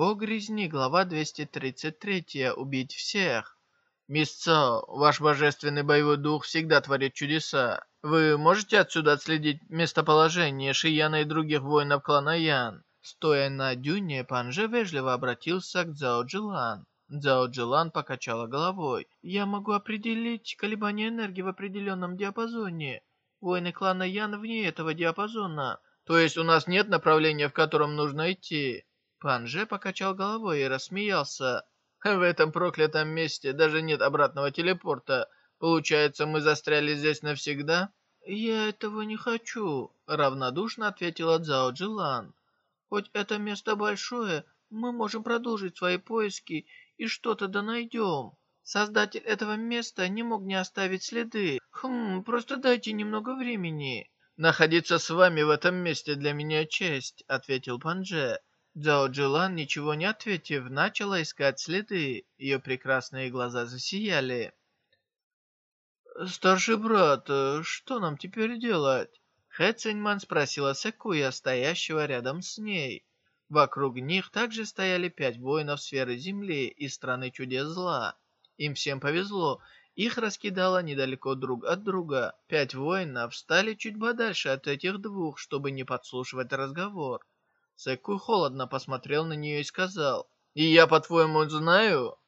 Бог резни, глава 233. Убить всех. Мисс Цо, ваш божественный боевой дух всегда творит чудеса. Вы можете отсюда отследить местоположение Шияна и других воинов клана Ян? Стоя на дюне, Панже вежливо обратился к Цзао Джилан. Цзао Джилан покачала головой. «Я могу определить колебания энергии в определенном диапазоне. Воины клана Ян вне этого диапазона. То есть у нас нет направления, в котором нужно идти?» Панже покачал головой и рассмеялся. «В этом проклятом месте даже нет обратного телепорта. Получается, мы застряли здесь навсегда?» «Я этого не хочу», — равнодушно ответила Цзао Джилан. «Хоть это место большое, мы можем продолжить свои поиски и что-то да найдем. Создатель этого места не мог не оставить следы. Хм, просто дайте немного времени». «Находиться с вами в этом месте для меня честь», — ответил Панже. Цзао Джилан, ничего не ответив, начала искать следы. Ее прекрасные глаза засияли. «Старший брат, что нам теперь делать?» Хэ Циньман спросила Секуя, стоящего рядом с ней. Вокруг них также стояли пять воинов сферы Земли из страны чудес зла. Им всем повезло, их раскидало недалеко друг от друга. Пять воинов встали чуть подальше от этих двух, чтобы не подслушивать разговор. Секуй холодно посмотрел на нее и сказал, «И я, по-твоему, знаю?»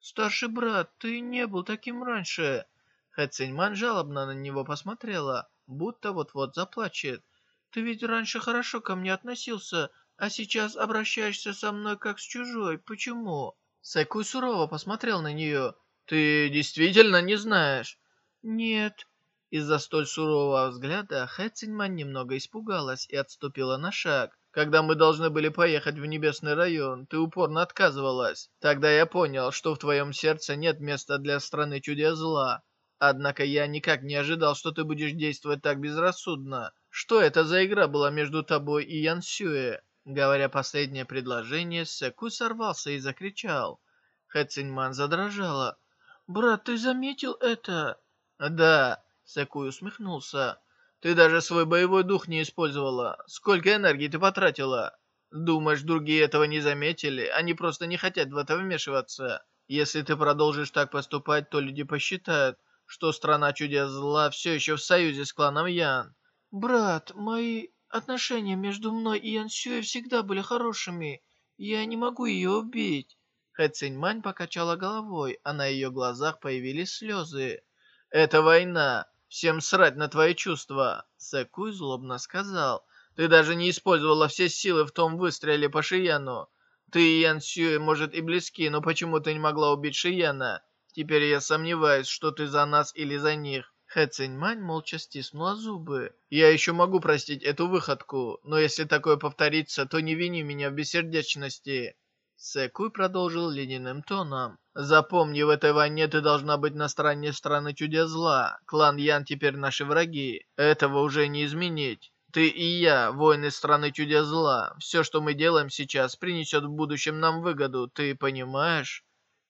«Старший брат, ты не был таким раньше». Хэ жалобно на него посмотрела, будто вот-вот заплачет. «Ты ведь раньше хорошо ко мне относился, а сейчас обращаешься со мной как с чужой. Почему?» Секуй сурово посмотрел на нее. «Ты действительно не знаешь?» «Нет». Из-за столь сурового взгляда Хэ немного испугалась и отступила на шаг. Когда мы должны были поехать в Небесный район, ты упорно отказывалась. Тогда я понял, что в твоем сердце нет места для страны чудес зла. Однако я никак не ожидал, что ты будешь действовать так безрассудно. Что это за игра была между тобой и Ян Сюэ? Говоря последнее предложение, Секу сорвался и закричал. Хэ Циньман задрожала. «Брат, ты заметил это?» «Да», — Секу усмехнулся. Ты даже свой боевой дух не использовала. Сколько энергии ты потратила? Думаешь, другие этого не заметили? Они просто не хотят в это вмешиваться. Если ты продолжишь так поступать, то люди посчитают, что страна чудес зла все еще в союзе с кланом Ян. Брат, мои отношения между мной и Ян Сюэ всегда были хорошими. Я не могу ее убить. Хэ Циньмань покачала головой, а на ее глазах появились слезы. «Это война. «Всем срать на твои чувства!» Сэкуй злобно сказал. «Ты даже не использовала все силы в том выстреле по Шияну. Ты и Ян Сюэ, может, и близки, но почему ты не могла убить Шияна? Теперь я сомневаюсь, что ты за нас или за них». Хэ Циньмань молча стиснула зубы. «Я еще могу простить эту выходку, но если такое повторится, то не вини меня в бессердечности». Секуй продолжил ледяным тоном. «Запомни, в этой войне ты должна быть на стороне страны чудес зла. Клан Ян теперь наши враги. Этого уже не изменить. Ты и я, воины страны чудес зла. Все, что мы делаем сейчас, принесет в будущем нам выгоду. Ты понимаешь?»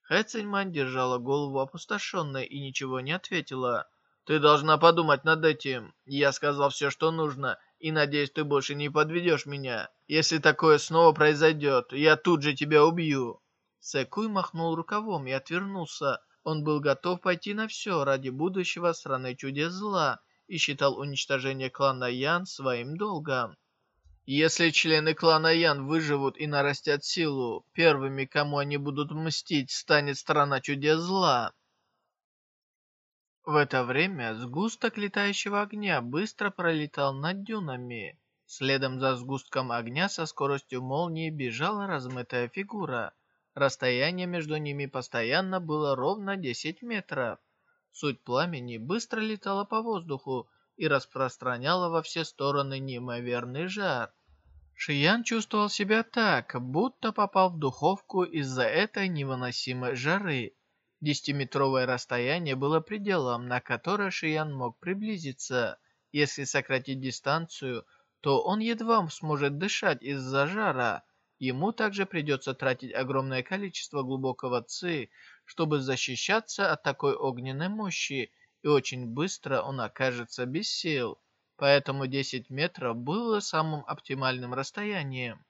Хэ Циньмань держала голову опустошенной и ничего не ответила. «Ты должна подумать над этим. Я сказал все, что нужно, и надеюсь, ты больше не подведешь меня. Если такое снова произойдет, я тут же тебя убью». Секуй махнул рукавом и отвернулся. Он был готов пойти на все ради будущего страны чудес зла и считал уничтожение клана Ян своим долгом. Если члены клана Ян выживут и нарастят силу, первыми, кому они будут мстить, станет страна чудес зла. В это время сгусток летающего огня быстро пролетал над дюнами. Следом за сгустком огня со скоростью молнии бежала размытая фигура. Расстояние между ними постоянно было ровно 10 метров. Суть пламени быстро летала по воздуху и распространяла во все стороны неимоверный жар. Шиян чувствовал себя так, будто попал в духовку из-за этой невыносимой жары. Десятиметровое расстояние было пределом, на которое Шиян мог приблизиться. Если сократить дистанцию, то он едва сможет дышать из-за жара. Ему также придется тратить огромное количество глубокого ци, чтобы защищаться от такой огненной мощи, и очень быстро он окажется без сил. Поэтому 10 метров было самым оптимальным расстоянием.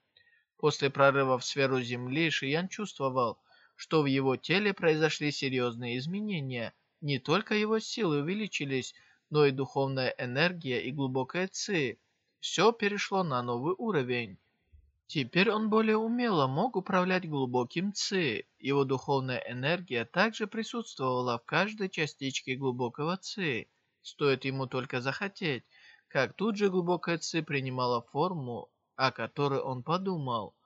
После прорыва в сферу Земли Шиян чувствовал, что в его теле произошли серьезные изменения. Не только его силы увеличились, но и духовная энергия и глубокая ци. Все перешло на новый уровень. Теперь он более умело мог управлять глубоким ци. Его духовная энергия также присутствовала в каждой частичке глубокого ци. Стоит ему только захотеть, как тут же глубокая ци принимала форму, о которой он подумал.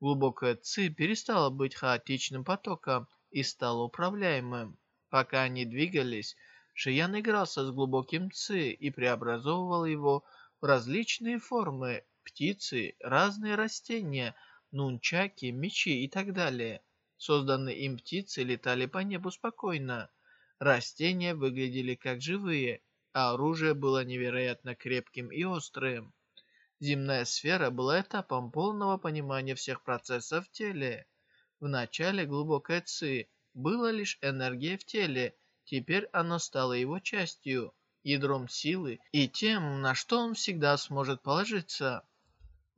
Глубокая ци перестала быть хаотичным потоком и стала управляемым. Пока они двигались, Шиян игрался с глубоким ци и преобразовывал его в различные формы птицы, разные растения, нунчаки, мечи и так далее. Созданные им птицы летали по небу спокойно. Растения выглядели как живые, а оружие было невероятно крепким и острым. Земная сфера была этапом полного понимания всех процессов в теле. В начале глубокой ци была лишь энергия в теле, теперь она стала его частью, ядром силы и тем, на что он всегда сможет положиться.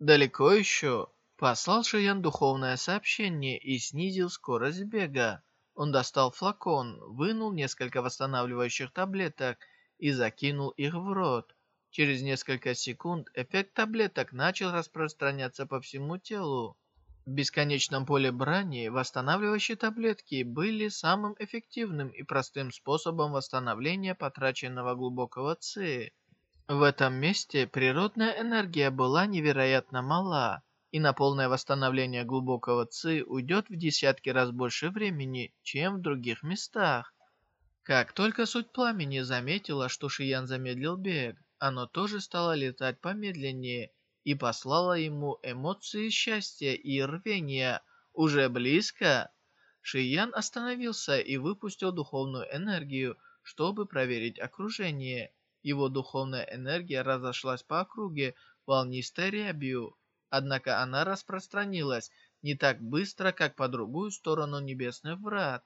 Далеко еще. Послал Шиян духовное сообщение и снизил скорость бега. Он достал флакон, вынул несколько восстанавливающих таблеток и закинул их в рот. Через несколько секунд эффект таблеток начал распространяться по всему телу. В бесконечном поле брани восстанавливающие таблетки были самым эффективным и простым способом восстановления потраченного глубокого ци. В этом месте природная энергия была невероятно мала, и на полное восстановление глубокого ци уйдет в десятки раз больше времени, чем в других местах. Как только суть пламени заметила, что Шиян замедлил бег, оно тоже стало летать помедленнее и послало ему эмоции счастья и рвения. Уже близко? Шиян остановился и выпустил духовную энергию, чтобы проверить окружение. Его духовная энергия разошлась по округе волнистой рябью, однако она распространилась не так быстро, как по другую сторону небесных врат.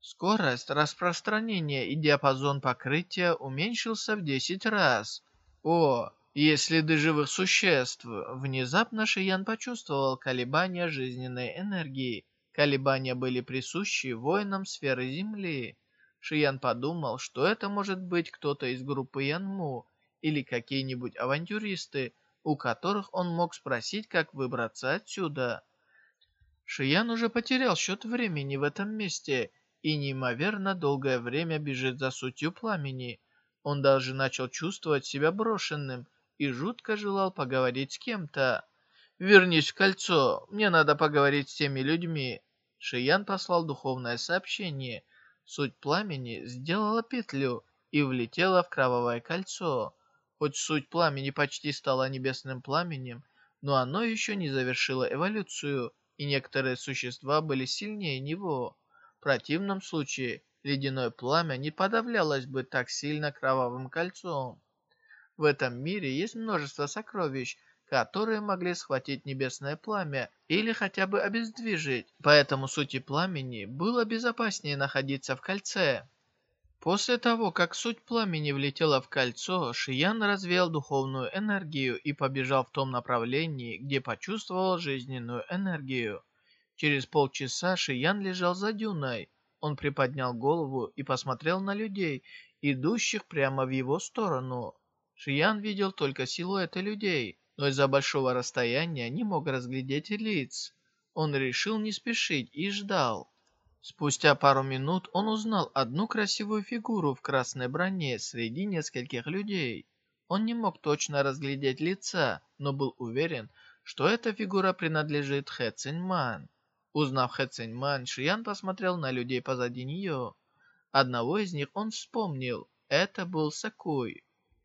Скорость распространения и диапазон покрытия уменьшился в 10 раз. О, есть следы живых существ. Внезапно Шиян почувствовал колебания жизненной энергии. Колебания были присущи воинам сферы Земли. Шиян подумал, что это может быть кто-то из группы Янму или какие-нибудь авантюристы, у которых он мог спросить, как выбраться отсюда. Шиян уже потерял счет времени в этом месте и неимоверно долгое время бежит за сутью пламени. Он даже начал чувствовать себя брошенным и жутко желал поговорить с кем-то. «Вернись в кольцо, мне надо поговорить с теми людьми». Шиян послал духовное сообщение – Суть пламени сделала петлю и влетела в кровавое кольцо. Хоть суть пламени почти стала небесным пламенем, но оно еще не завершило эволюцию, и некоторые существа были сильнее него. В противном случае ледяное пламя не подавлялось бы так сильно кровавым кольцом. В этом мире есть множество сокровищ, которые могли схватить небесное пламя или хотя бы обездвижить, поэтому сути пламени было безопаснее находиться в кольце. После того, как суть пламени влетела в кольцо, Шиян развеял духовную энергию и побежал в том направлении, где почувствовал жизненную энергию. Через полчаса Шиян лежал за дюной. Он приподнял голову и посмотрел на людей, идущих прямо в его сторону. Шиян видел только силуэты людей но из-за большого расстояния не мог разглядеть лиц. Он решил не спешить и ждал. Спустя пару минут он узнал одну красивую фигуру в красной броне среди нескольких людей. Он не мог точно разглядеть лица, но был уверен, что эта фигура принадлежит Хэ Циньман. Узнав Хэ Циньман, Шиян посмотрел на людей позади нее. Одного из них он вспомнил. Это был Сакуй.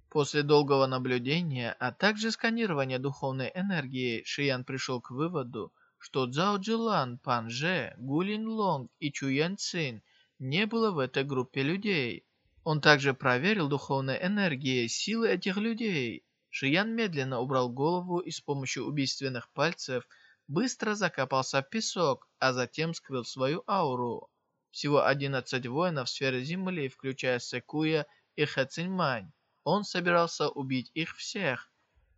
После долгого наблюдения, а также сканирования духовной энергии, Шиян пришел к выводу, что Цзао Джилан, Пан Же, Гулин Лонг и Чу Ян Цин не было в этой группе людей. Он также проверил духовной энергией силы этих людей. Шиян медленно убрал голову и с помощью убийственных пальцев быстро закопался в песок, а затем скрыл свою ауру. Всего 11 воинов сферы Земли, включая Секуя и Хэциньмань. Он собирался убить их всех.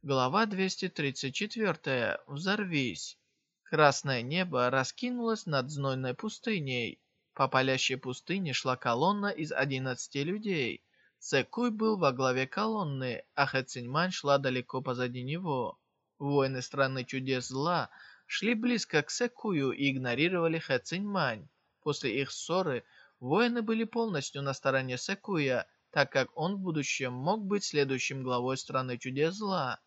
Глава 234. Взорвись. Красное небо раскинулось над знойной пустыней. По палящей пустыне шла колонна из одиннадцати людей. Секуй был во главе колонны, а Хэ Циньмань шла далеко позади него. Воины страны чудес зла шли близко к Секую и игнорировали Хэ Циньмань. После их ссоры воины были полностью на стороне Секуя, так как он в будущем мог быть следующим главой страны чудес зла.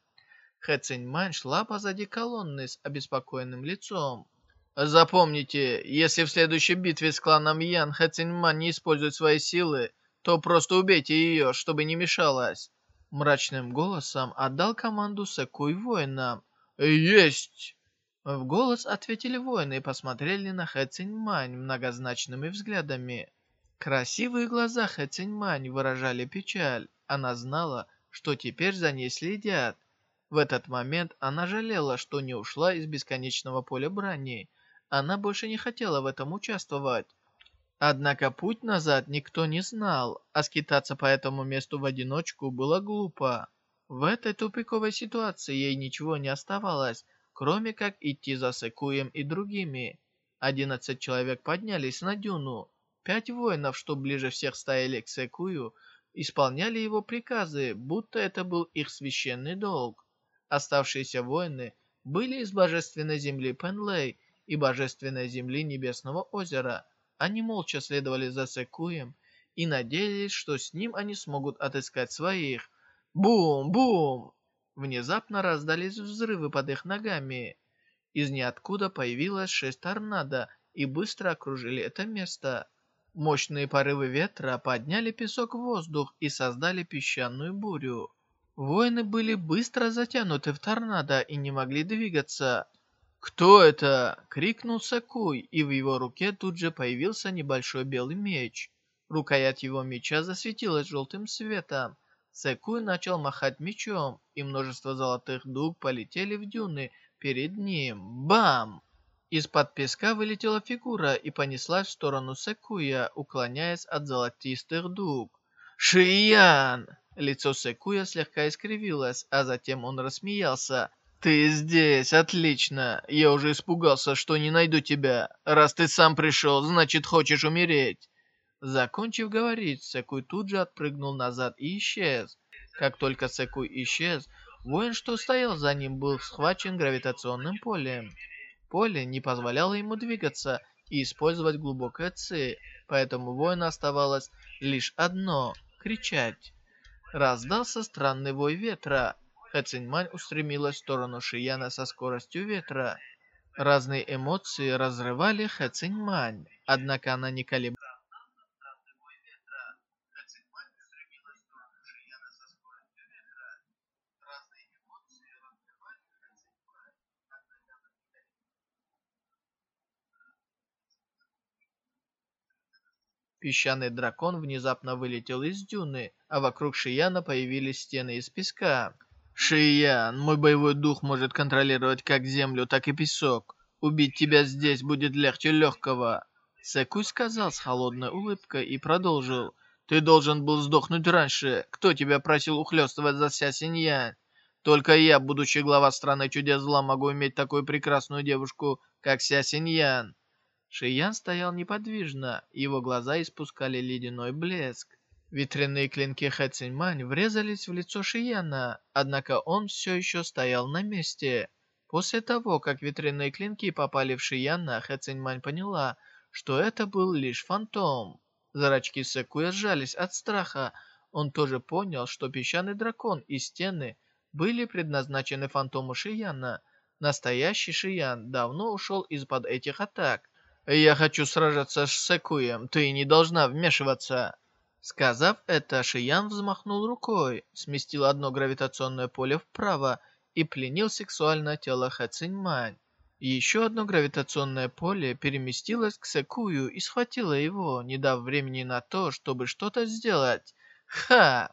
Хэ Циньмань шла позади колонны с обеспокоенным лицом. Запомните, если в следующей битве с кланом Ян Хэ Циньмань не использует свои силы, то просто убейте ее, чтобы не мешалась. Мрачным голосом отдал команду Секуй воинам. «Есть!» В голос ответили воины и посмотрели на Хэ Циньмань многозначными взглядами. Красивые глаза Хэ Циньмань выражали печаль. Она знала, что теперь за ней следят. В этот момент она жалела, что не ушла из бесконечного поля брани. Она больше не хотела в этом участвовать. Однако путь назад никто не знал, а скитаться по этому месту в одиночку было глупо. В этой тупиковой ситуации ей ничего не оставалось, кроме как идти за Секуем и другими. Одиннадцать человек поднялись на дюну. Пять воинов, что ближе всех стояли к Секую, исполняли его приказы, будто это был их священный долг. Оставшиеся воины были из божественной земли Пенлей и божественной земли Небесного озера – они молча следовали за Секуем и надеялись, что с ним они смогут отыскать своих. Бум-бум! Внезапно раздались взрывы под их ногами. Из ниоткуда появилось шесть торнадо и быстро окружили это место. Мощные порывы ветра подняли песок в воздух и создали песчаную бурю. Воины были быстро затянуты в торнадо и не могли двигаться. «Кто это?» — крикнул Сакуй, и в его руке тут же появился небольшой белый меч. Рукоять его меча засветилась желтым светом. Сакуй начал махать мечом, и множество золотых дуг полетели в дюны перед ним. Бам! Из-под песка вылетела фигура и понеслась в сторону Секуя, уклоняясь от золотистых дуг. «Шиян!» Лицо Секуя слегка искривилось, а затем он рассмеялся. «Ты здесь, отлично. Я уже испугался, что не найду тебя. Раз ты сам пришел, значит, хочешь умереть». Закончив говорить, Секуй тут же отпрыгнул назад и исчез. Как только Секуй исчез, воин, что стоял за ним, был схвачен гравитационным полем. Поле не позволяло ему двигаться и использовать глубокое ци, поэтому воину оставалось лишь одно — кричать. Раздался странный вой ветра, Хэциньмань устремилась в сторону Шияна со скоростью ветра. Разные эмоции разрывали Хэциньмань, однако она не колебалась. Песчаный дракон внезапно вылетел из дюны, а вокруг Шияна появились стены из песка. Шиян, мой боевой дух может контролировать как землю, так и песок. Убить тебя здесь будет легче легкого. Секуй сказал с холодной улыбкой и продолжил. Ты должен был сдохнуть раньше. Кто тебя просил ухлёстывать за Ся Синьянь? Только я, будучи глава страны чудес зла, могу иметь такую прекрасную девушку, как Ся Синьян. Шиян стоял неподвижно, его глаза испускали ледяной блеск. Ветряные клинки Хэ Циньмань врезались в лицо Шияна, однако он все еще стоял на месте. После того, как ветряные клинки попали в Шияна, Хэ Циньмань поняла, что это был лишь фантом. Зрачки Секуя сжались от страха. Он тоже понял, что песчаный дракон и стены были предназначены фантому Шияна. Настоящий Шиян давно ушел из-под этих атак. «Я хочу сражаться с Секуем, ты не должна вмешиваться!» Сказав это, Шиян взмахнул рукой, сместил одно гравитационное поле вправо и пленил сексуальное тело Хэ Циньмань. Еще одно гравитационное поле переместилось к Секую и схватило его, не дав времени на то, чтобы что-то сделать. Ха!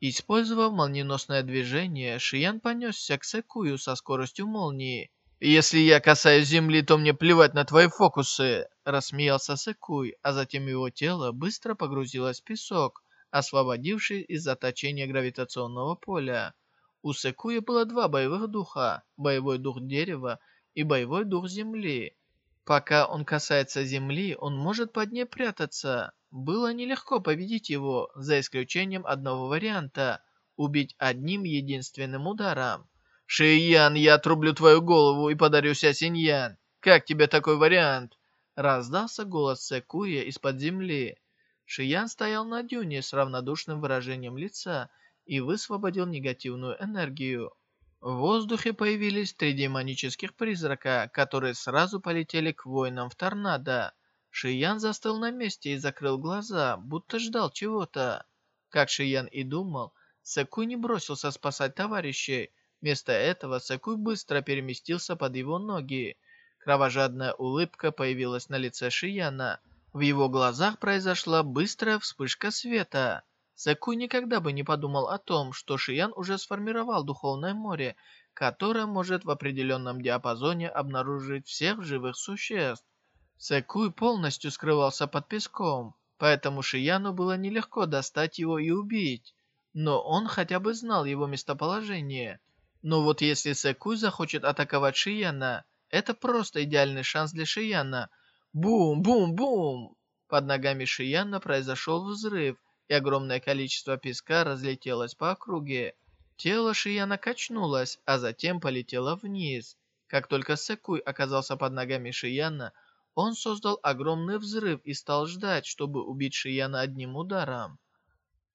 Использовав молниеносное движение, Шиян понесся к Секую со скоростью молнии. «Если я касаюсь земли, то мне плевать на твои фокусы!» Рассмеялся Секуй, а затем его тело быстро погрузилось в песок, освободившись из заточения гравитационного поля. У Секуя было два боевых духа, боевой дух дерева и боевой дух земли. Пока он касается земли, он может под ней прятаться. Было нелегко победить его, за исключением одного варианта – убить одним единственным ударом. «Шиян, я отрублю твою голову и подарю Ся Синьян. Как тебе такой вариант?» Раздался голос Секуя из-под земли. Шиян стоял на дюне с равнодушным выражением лица и высвободил негативную энергию. В воздухе появились три демонических призрака, которые сразу полетели к воинам в торнадо. Шиян застыл на месте и закрыл глаза, будто ждал чего-то. Как Шиян и думал, Секуй не бросился спасать товарищей. Вместо этого Секуй быстро переместился под его ноги. Кровожадная улыбка появилась на лице Шияна. В его глазах произошла быстрая вспышка света. Секуй никогда бы не подумал о том, что Шиян уже сформировал Духовное море, которое может в определенном диапазоне обнаружить всех живых существ. Секуй полностью скрывался под песком, поэтому Шияну было нелегко достать его и убить. Но он хотя бы знал его местоположение. Но вот если Секуй захочет атаковать Шияна, это просто идеальный шанс для Шияна. Бум-бум-бум! Под ногами Шияна произошел взрыв, и огромное количество песка разлетелось по округе. Тело Шияна качнулось, а затем полетело вниз. Как только Секуй оказался под ногами Шияна, он создал огромный взрыв и стал ждать, чтобы убить Шияна одним ударом.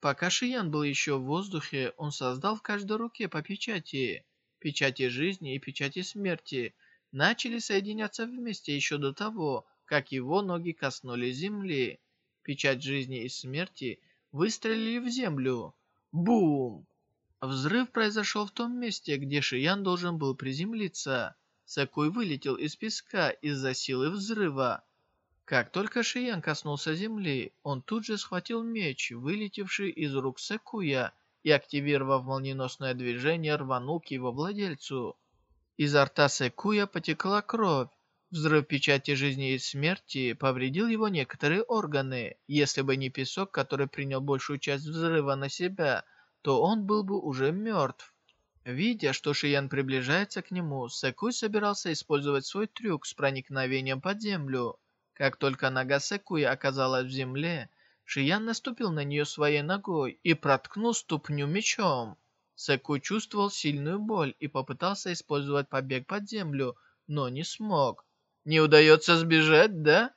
Пока Шиян был еще в воздухе, он создал в каждой руке по печати. Печати жизни и печати смерти начали соединяться вместе еще до того, как его ноги коснулись земли. Печать жизни и смерти выстрелили в землю. Бум! Взрыв произошел в том месте, где Шиян должен был приземлиться. Сакуй вылетел из песка из-за силы взрыва. Как только Шиян коснулся земли, он тут же схватил меч, вылетевший из рук Секуя, и, активировав молниеносное движение, рванул к его владельцу. Изо рта Секуя потекла кровь. Взрыв печати жизни и смерти повредил его некоторые органы. Если бы не песок, который принял большую часть взрыва на себя, то он был бы уже мертв. Видя, что Шиян приближается к нему, Секуй собирался использовать свой трюк с проникновением под землю. Как только нога Секуя оказалась в земле, Шиян наступил на нее своей ногой и проткнул ступню мечом. Секу чувствовал сильную боль и попытался использовать побег под землю, но не смог. «Не удается сбежать, да?»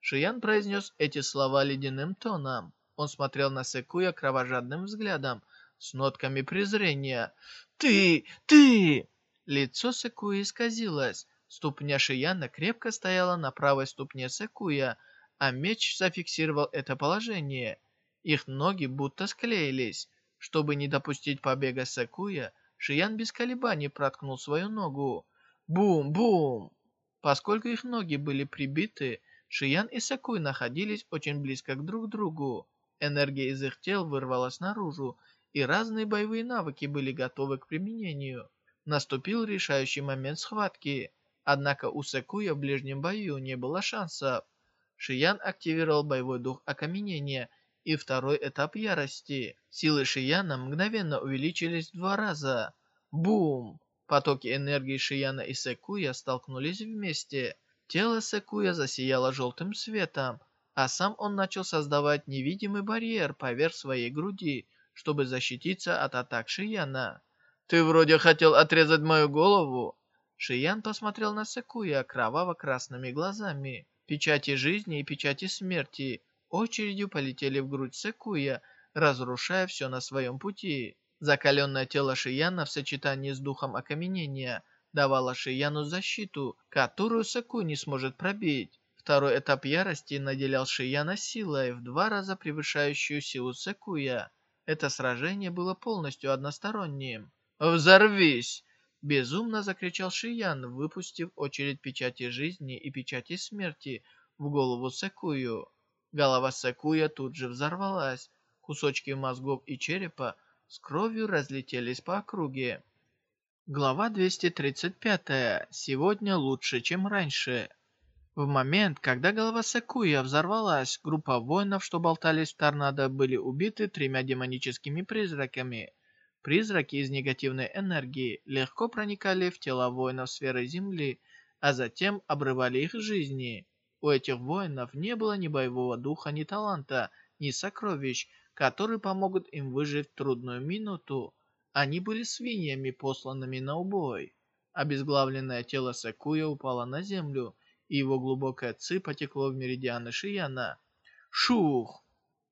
Шиян произнес эти слова ледяным тоном. Он смотрел на Секуя кровожадным взглядом, с нотками презрения. «Ты! Ты!» Лицо Секуя исказилось. Ступня Шияна крепко стояла на правой ступне Секуя, а меч зафиксировал это положение. Их ноги будто склеились. Чтобы не допустить побега Сакуя, Шиян без колебаний проткнул свою ногу. Бум-бум! Поскольку их ноги были прибиты, Шиян и Сакуй находились очень близко к друг другу. Энергия из их тел вырвалась наружу, и разные боевые навыки были готовы к применению. Наступил решающий момент схватки, однако у Сакуя в ближнем бою не было шанса. Шиян активировал боевой дух окаменения – и второй этап ярости. Силы Шияна мгновенно увеличились в два раза. Бум! Потоки энергии Шияна и Секуя столкнулись вместе. Тело Секуя засияло желтым светом, а сам он начал создавать невидимый барьер поверх своей груди, чтобы защититься от атак Шияна. «Ты вроде хотел отрезать мою голову!» Шиян посмотрел на Секуя кроваво-красными глазами. Печати жизни и печати смерти очередью полетели в грудь Секуя, разрушая все на своем пути. Закаленное тело Шияна в сочетании с духом окаменения давало Шияну защиту, которую Секуй не сможет пробить. Второй этап ярости наделял Шияна силой, в два раза превышающую силу Секуя. Это сражение было полностью односторонним. «Взорвись!» Безумно закричал Шиян, выпустив очередь печати жизни и печати смерти в голову Секую. Голова Сакуя тут же взорвалась. Кусочки мозгов и черепа с кровью разлетелись по округе. Глава 235. Сегодня лучше, чем раньше. В момент, когда голова Сакуя взорвалась, группа воинов, что болтались в торнадо, были убиты тремя демоническими призраками. Призраки из негативной энергии легко проникали в тела воинов сферы Земли, а затем обрывали их жизни. У этих воинов не было ни боевого духа, ни таланта, ни сокровищ, которые помогут им выжить в трудную минуту. Они были свиньями, посланными на убой. Обезглавленное тело Секуя упало на землю, и его глубокое ци потекло в меридианы Шияна. Шух!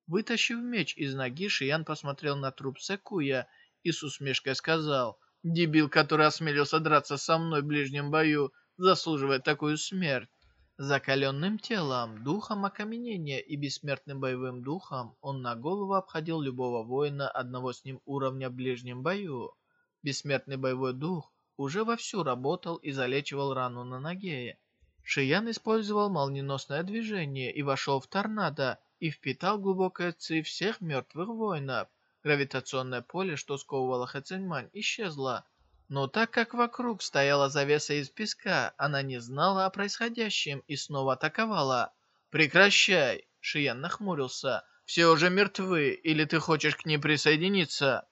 Вытащив меч из ноги, Шиян посмотрел на труп Секуя и с усмешкой сказал, «Дебил, который осмелился драться со мной в ближнем бою, заслуживает такую смерть». Закаленным телом, духом окаменения и бессмертным боевым духом он на голову обходил любого воина одного с ним уровня в ближнем бою. Бессмертный боевой дух уже вовсю работал и залечивал рану на ноге. Шиян использовал молниеносное движение и вошел в торнадо, и впитал глубокое ци всех мертвых воинов. Гравитационное поле, что сковывало Хэциньмань, исчезло. Но так как вокруг стояла завеса из песка, она не знала о происходящем и снова атаковала. «Прекращай!» — Шиян нахмурился. «Все уже мертвы, или ты хочешь к ним присоединиться?»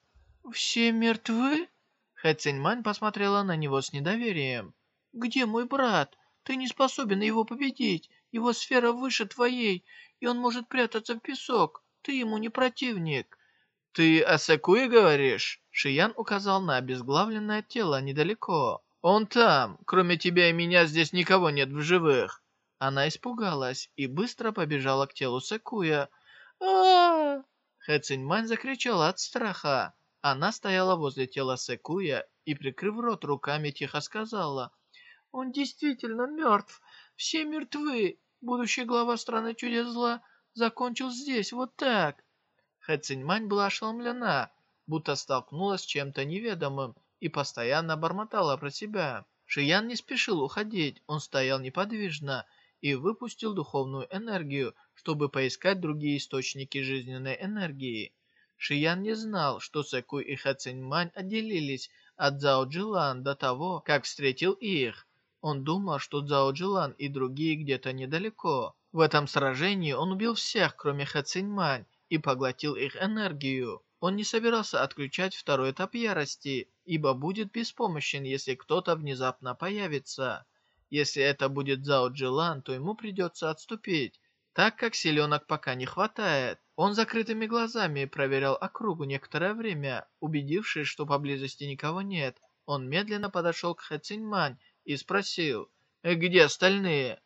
«Все мертвы?» Хэ посмотрела на него с недоверием. «Где мой брат? Ты не способен его победить. Его сфера выше твоей и он может прятаться в песок. Ты ему не противник». «Ты о Секуе говоришь?» Шиян указал на обезглавленное тело недалеко. «Он там. Кроме тебя и меня здесь никого нет в живых». Она испугалась и быстро побежала к телу Секуя. а Хэ Циньмань закричала от страха. Она стояла возле тела Секуя и, прикрыв рот руками, тихо сказала. «Он действительно мертв. Все мертвы будущий глава страны чудес зла, закончил здесь, вот так. Хэ Циньмань была ошеломлена, будто столкнулась с чем-то неведомым и постоянно бормотала про себя. Шиян не спешил уходить, он стоял неподвижно и выпустил духовную энергию, чтобы поискать другие источники жизненной энергии. Шиян не знал, что Сэкуй и Хэ Циньмань отделились от Цао Джилан до того, как встретил их. Он думал, что Цао Джилан и другие где-то недалеко. В этом сражении он убил всех, кроме Хэ Циньмань, и поглотил их энергию. Он не собирался отключать второй этап ярости, ибо будет беспомощен, если кто-то внезапно появится. Если это будет Цао Джилан, то ему придется отступить, так как селенок пока не хватает. Он закрытыми глазами проверял округу некоторое время, убедившись, что поблизости никого нет. Он медленно подошел к Хэ Циньмань и спросил, «Э, «Где остальные?»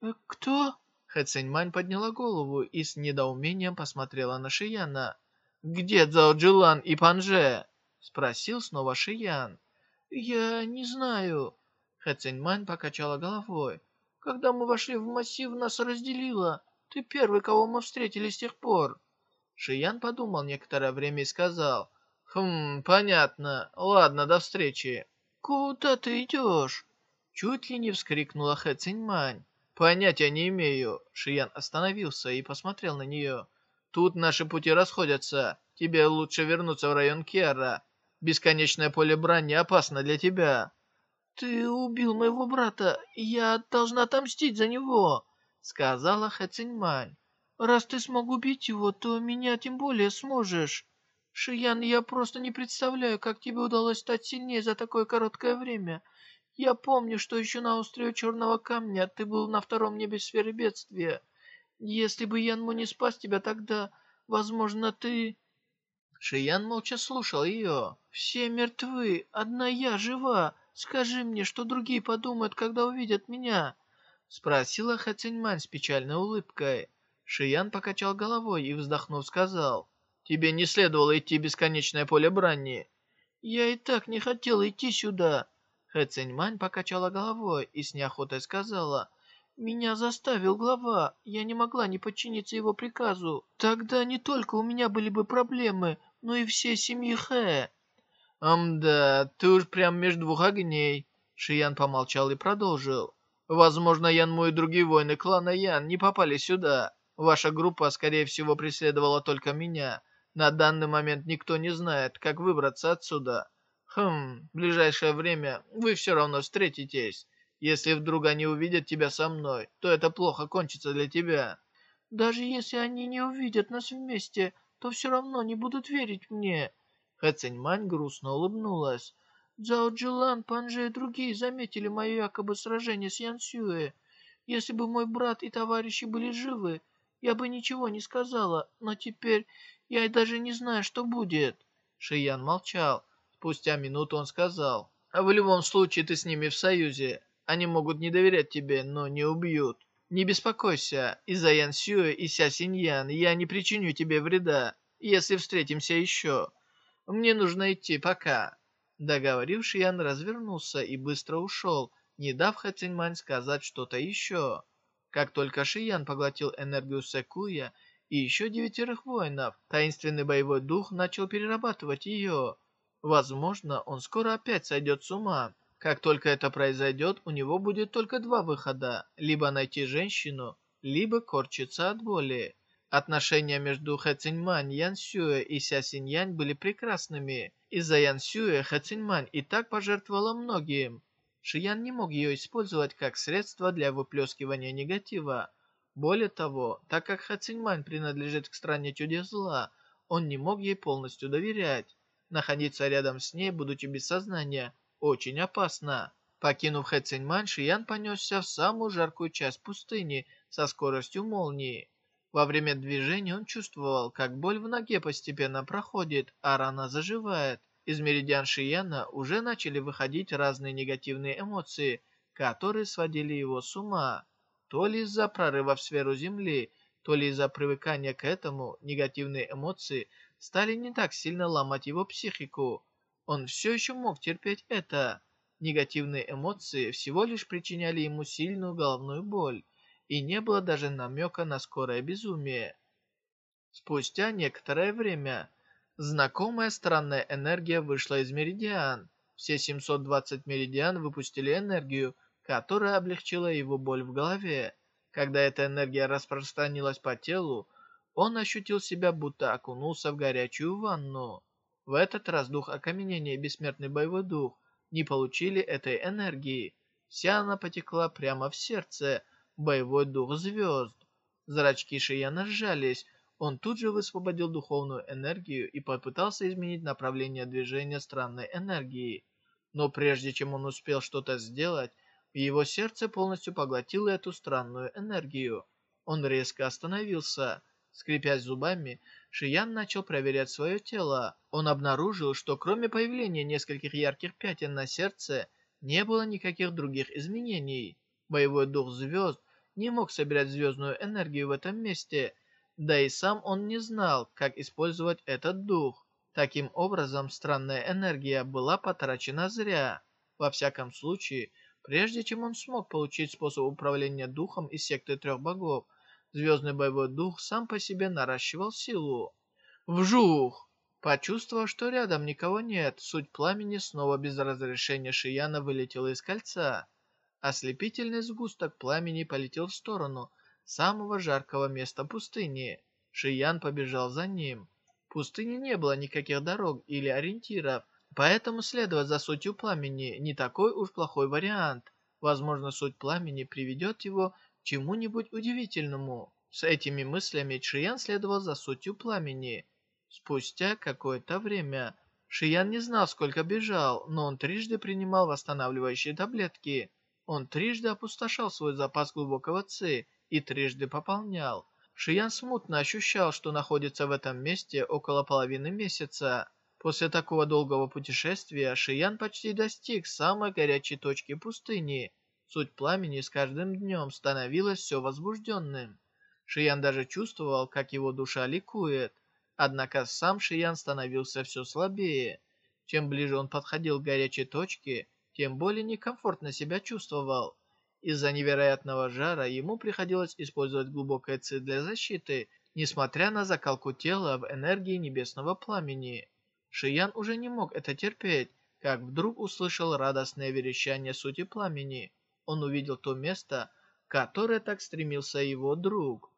«Э, «Кто?» Хэ Циньмань подняла голову и с недоумением посмотрела на Шияна. «Где Цао Джилан и Панже?» Спросил снова Шиян. «Я не знаю». Хэ Циньмань покачала головой. «Когда мы вошли в массив, нас разделило. Ты первый, кого мы встретили с тех пор». Шиян подумал некоторое время и сказал. «Хм, понятно. Ладно, до встречи». «Куда ты идешь?» Чуть ли не вскрикнула Хэ Циньмань. «Понятия не имею». Шиян остановился и посмотрел на нее. «Тут наши пути расходятся. Тебе лучше вернуться в район Кера. Бесконечное поле брани опасно для тебя». «Ты убил моего брата, я должна отомстить за него», — сказала Хэ Циньмань. «Раз ты смог убить его, то меня тем более сможешь. Шиян, я просто не представляю, как тебе удалось стать сильнее за такое короткое время. Я помню, что еще на острове Черного Камня ты был на втором небе сферы бедствия. Если бы Янму не спас тебя тогда, возможно, ты...» Шиян молча слушал ее. «Все мертвы, одна я жива. Скажи мне, что другие подумают, когда увидят меня?» Спросила Хациньмань с печальной улыбкой. Шиян покачал головой и, вздохнув, сказал, «Тебе не следовало идти в бесконечное поле брани». «Я и так не хотел идти сюда», Хэ Циньмань покачала головой и с неохотой сказала, «Меня заставил глава, я не могла не подчиниться его приказу. Тогда не только у меня были бы проблемы, но и все семьи Хэ». «Амда, ты уж прям между двух огней», Шиян помолчал и продолжил. «Возможно, Янму и другие воины клана Ян не попали сюда. Ваша группа, скорее всего, преследовала только меня. На данный момент никто не знает, как выбраться отсюда. Хм, в ближайшее время вы все равно встретитесь. Если вдруг они увидят тебя со мной, то это плохо кончится для тебя. Даже если они не увидят нас вместе, то все равно не будут верить мне. Хэ грустно улыбнулась. Цзао Джилан, Панже и другие заметили мое якобы сражение с Ян Сюэ. Если бы мой брат и товарищи были живы, я бы ничего не сказала, но теперь я даже не знаю, что будет». Шиян молчал. Спустя минуту он сказал, «А «В любом случае ты с ними в союзе. Они могут не доверять тебе, но не убьют. Не беспокойся, из-за Ян Сюэ и Ся Синьян я не причиню тебе вреда, если встретимся еще. Мне нужно идти, пока». Договоривший Ян развернулся и быстро ушел, не дав Хэциньмань сказать что-то еще. Как только Шиян поглотил энергию Секуя и еще девятерых воинов, таинственный боевой дух начал перерабатывать ее. Возможно, он скоро опять сойдет с ума. Как только это произойдет, у него будет только два выхода. Либо найти женщину, либо корчиться от боли. Отношения между Хэ Циньмань, Ян Сюэ и Ся Синьянь были прекрасными. Из-за Ян Сюэ Хэ Циньмань и так пожертвовала многим. Шиян не мог ее использовать как средство для выплескивания негатива. Более того, так как Хациньмань принадлежит к стране чудес зла, он не мог ей полностью доверять. Находиться рядом с ней, будучи без сознания, очень опасно. Покинув Хэциньмань, Шиян понесся в самую жаркую часть пустыни со скоростью молнии. Во время движения он чувствовал, как боль в ноге постепенно проходит, а рана заживает. Из меридиан Шияна уже начали выходить разные негативные эмоции, которые сводили его с ума. То ли из-за прорыва в сферу Земли, то ли из-за привыкания к этому, негативные эмоции стали не так сильно ломать его психику. Он все еще мог терпеть это. Негативные эмоции всего лишь причиняли ему сильную головную боль, и не было даже намека на скорое безумие. Спустя некоторое время Знакомая странная энергия вышла из меридиан. Все 720 меридиан выпустили энергию, которая облегчила его боль в голове. Когда эта энергия распространилась по телу, он ощутил себя, будто окунулся в горячую ванну. В этот раз дух окаменения и бессмертный боевой дух не получили этой энергии. Вся она потекла прямо в сердце, боевой дух звезд. Зрачки Шияна сжались, он тут же высвободил духовную энергию и попытался изменить направление движения странной энергии. Но прежде чем он успел что-то сделать, его сердце полностью поглотило эту странную энергию. Он резко остановился. Скрипя зубами, Шиян начал проверять свое тело. Он обнаружил, что кроме появления нескольких ярких пятен на сердце, не было никаких других изменений. Боевой дух звезд не мог собирать звездную энергию в этом месте, да и сам он не знал, как использовать этот дух. Таким образом, странная энергия была потрачена зря. Во всяком случае, прежде чем он смог получить способ управления духом из секты трех богов, звездный боевой дух сам по себе наращивал силу. Вжух! Почувствовав, что рядом никого нет, суть пламени снова без разрешения Шияна вылетела из кольца. Ослепительный сгусток пламени полетел в сторону, самого жаркого места пустыни. Шиян побежал за ним. В пустыне не было никаких дорог или ориентиров, поэтому следовать за сутью пламени не такой уж плохой вариант. Возможно, суть пламени приведет его чему-нибудь удивительному. С этими мыслями Шиян следовал за сутью пламени. Спустя какое-то время Шиян не знал, сколько бежал, но он трижды принимал восстанавливающие таблетки. Он трижды опустошал свой запас глубокого ци и трижды пополнял. Шиян смутно ощущал, что находится в этом месте около половины месяца. После такого долгого путешествия Шиян почти достиг самой горячей точки пустыни. Суть пламени с каждым днем становилась все возбужденным. Шиян даже чувствовал, как его душа ликует. Однако сам Шиян становился все слабее. Чем ближе он подходил к горячей точке, тем более некомфортно себя чувствовал. Из-за невероятного жара ему приходилось использовать глубокое ци для защиты, несмотря на закалку тела в энергии небесного пламени. Шиян уже не мог это терпеть, как вдруг услышал радостное верещание сути пламени. Он увидел то место, которое так стремился его друг.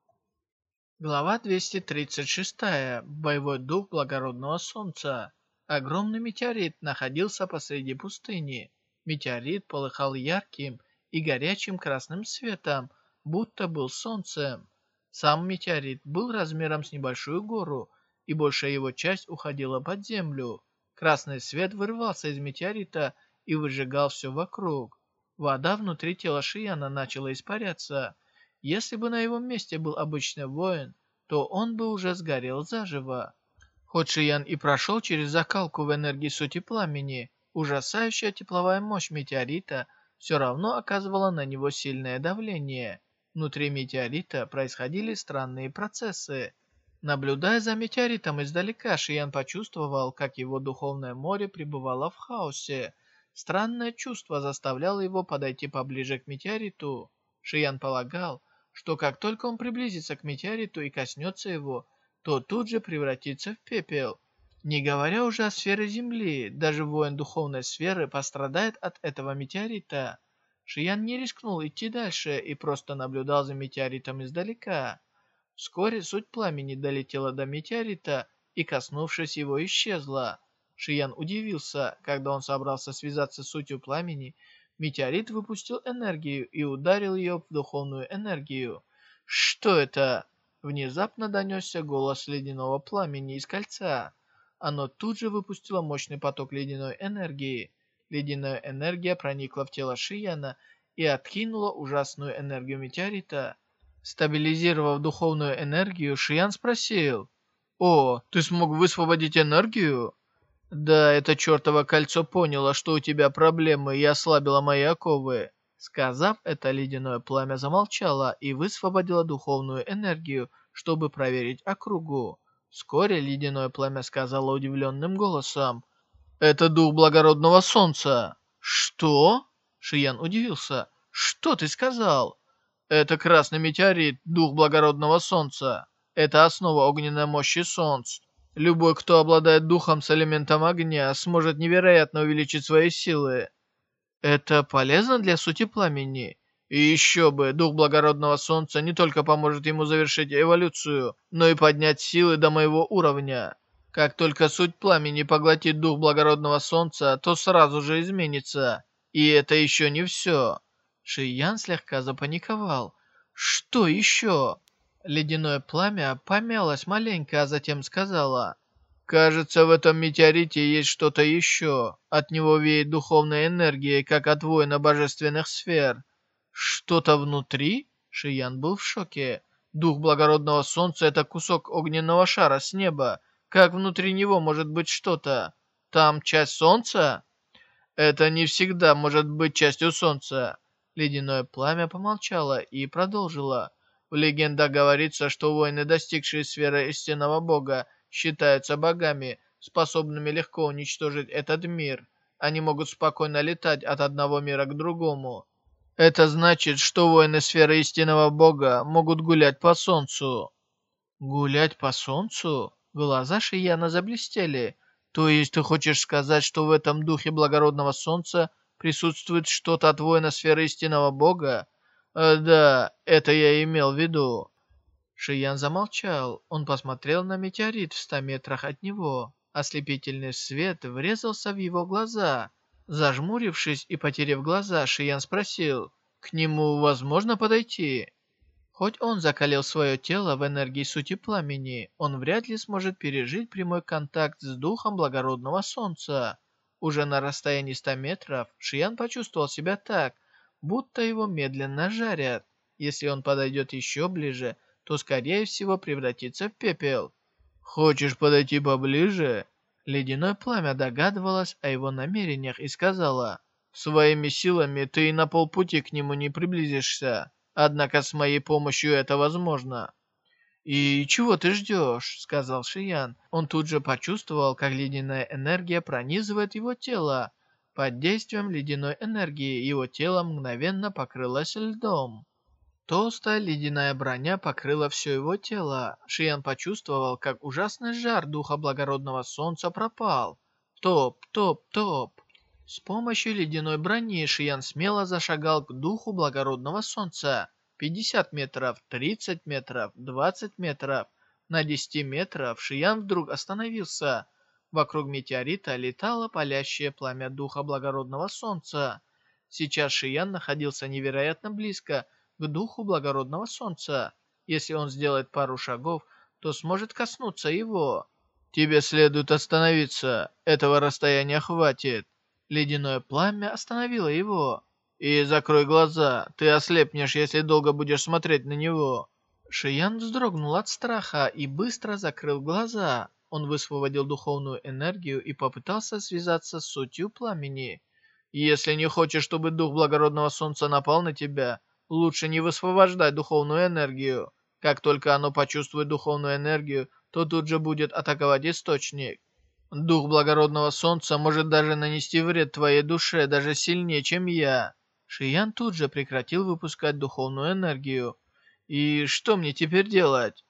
Глава 236. Боевой дух благородного солнца. Огромный метеорит находился посреди пустыни. Метеорит полыхал ярким и горячим красным светом, будто был солнцем. Сам метеорит был размером с небольшую гору, и большая его часть уходила под землю. Красный свет вырывался из метеорита и выжигал все вокруг. Вода внутри тела Шияна начала испаряться. Если бы на его месте был обычный воин, то он бы уже сгорел заживо. Хоть Шиян и прошел через закалку в энергии сути пламени, ужасающая тепловая мощь метеорита все равно оказывала на него сильное давление. Внутри метеорита происходили странные процессы. Наблюдая за метеоритом издалека, Шиян почувствовал, как его духовное море пребывало в хаосе. Странное чувство заставляло его подойти поближе к метеориту. Шиян полагал, что как только он приблизится к метеориту и коснется его, то тут же превратится в пепел. Не говоря уже о сфере Земли, даже воин духовной сферы пострадает от этого метеорита. Шиян не рискнул идти дальше и просто наблюдал за метеоритом издалека. Вскоре суть пламени долетела до метеорита и, коснувшись его, исчезла. Шиян удивился, когда он собрался связаться с сутью пламени. Метеорит выпустил энергию и ударил ее в духовную энергию. «Что это?» Внезапно донесся голос ледяного пламени из кольца. Оно тут же выпустило мощный поток ледяной энергии. Ледяная энергия проникла в тело Шияна и откинула ужасную энергию метеорита. Стабилизировав духовную энергию, Шиян спросил. «О, ты смог высвободить энергию?» «Да, это чертово кольцо поняло, что у тебя проблемы и ослабило мои оковы». Сказав это, ледяное пламя замолчало и высвободило духовную энергию, чтобы проверить округу. Вскоре ледяное пламя сказало удивленным голосом. «Это дух благородного солнца!» «Что?» Шиян удивился. «Что ты сказал?» Это красный метеорит, дух благородного солнца. Это основа огненной мощи солнц. Любой, кто обладает духом с элементом огня, сможет невероятно увеличить свои силы. Это полезно для сути пламени. И еще бы, дух благородного солнца не только поможет ему завершить эволюцию, но и поднять силы до моего уровня. Как только суть пламени поглотит дух благородного солнца, то сразу же изменится. И это еще не все. Шиян слегка запаниковал. «Что еще?» Ледяное пламя помялось маленько, а затем сказала. «Кажется, в этом метеорите есть что-то еще. От него веет духовной энергией, как от воина божественных сфер». «Что-то внутри?» Шиян был в шоке. «Дух благородного солнца — это кусок огненного шара с неба. Как внутри него может быть что-то? Там часть солнца?» «Это не всегда может быть частью солнца. Ледяное пламя помолчало и продолжило. В легендах говорится, что воины, достигшие сферы истинного бога, считаются богами, способными легко уничтожить этот мир. Они могут спокойно летать от одного мира к другому. Это значит, что воины сферы истинного бога могут гулять по солнцу. Гулять по солнцу? Глаза Шияна заблестели. То есть ты хочешь сказать, что в этом духе благородного солнца присутствует что-то от воина сферы истинного бога? Э, да, это я имел в виду. Шиян замолчал. Он посмотрел на метеорит в ста метрах от него. Ослепительный свет врезался в его глаза. Зажмурившись и потеряв глаза, Шиян спросил, «К нему возможно подойти?» Хоть он закалил свое тело в энергии сути пламени, он вряд ли сможет пережить прямой контакт с духом благородного солнца. Уже на расстоянии 100 метров Шиян почувствовал себя так, будто его медленно жарят. Если он подойдет еще ближе, то скорее всего превратится в пепел. «Хочешь подойти поближе?» Ледяное пламя догадывалось о его намерениях и сказала, «Своими силами ты и на полпути к нему не приблизишься, однако с моей помощью это возможно». «И чего ты ждешь?» — сказал Шиян. Он тут же почувствовал, как ледяная энергия пронизывает его тело. Под действием ледяной энергии его тело мгновенно покрылось льдом. Толстая ледяная броня покрыла все его тело. Шиян почувствовал, как ужасный жар духа благородного солнца пропал. Топ, топ, топ. С помощью ледяной брони Шиян смело зашагал к духу благородного солнца. 50 метров, 30 метров, 20 метров. На 10 метров Шиян вдруг остановился. Вокруг метеорита летало палящее пламя духа благородного солнца. Сейчас Шиян находился невероятно близко к духу благородного солнца. Если он сделает пару шагов, то сможет коснуться его. Тебе следует остановиться. Этого расстояния хватит. Ледяное пламя остановило его. И закрой глаза. Ты ослепнешь, если долго будешь смотреть на него. Шиян вздрогнул от страха и быстро закрыл глаза. Он высвободил духовную энергию и попытался связаться с сутью пламени. Если не хочешь, чтобы дух благородного солнца напал на тебя, лучше не высвобождай духовную энергию. Как только оно почувствует духовную энергию, то тут же будет атаковать источник. Дух благородного солнца может даже нанести вред твоей душе, даже сильнее, чем я. Шиян тут же прекратил выпускать духовную энергию. И что мне теперь делать?